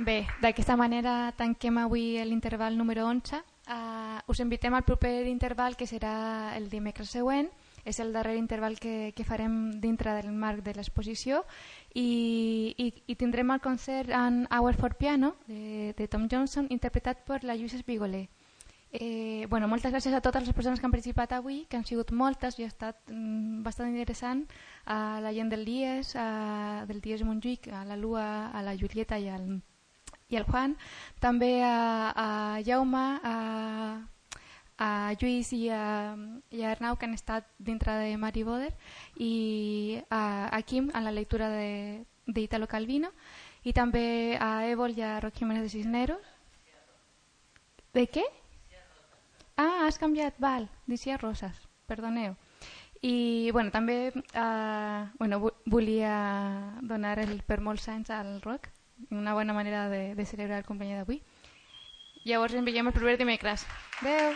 Bé, d'aquesta manera tanquem avui l'interval número 11. Uh, us invitem al proper interval que serà el dimecres següent. És el darrer interval que, que farem dintre del marc de l'exposició i, i, i tindrem el concert en Hour for Piano de, de Tom Johnson interpretat per la Lluís Espigoler. Eh, bueno, moltes gràcies a totes les persones que han participat avui, que han sigut moltes i ha estat mm, bastant interessant. A la gent del Dies, a, del Dies Montjuïc, a la Lua, a la Julieta i al, i al Juan. També a, a Jaume, a, a Lluís i a, i a Arnau, que han estat dintre de Mari Boder, i a, a Kim, en la lectura d'Italo Calvino, i també a Évol i a Roc Jiménez de Cisneros. De què? Ah, has canviat, val, Dicia Rosas, perdoneu. I bueno, també eh, bueno, vo- volia donar el per molts anys al rock, una bona manera de, de celebrar el company d'avui. Llavors ens veiem el proper dimecres. Adéu!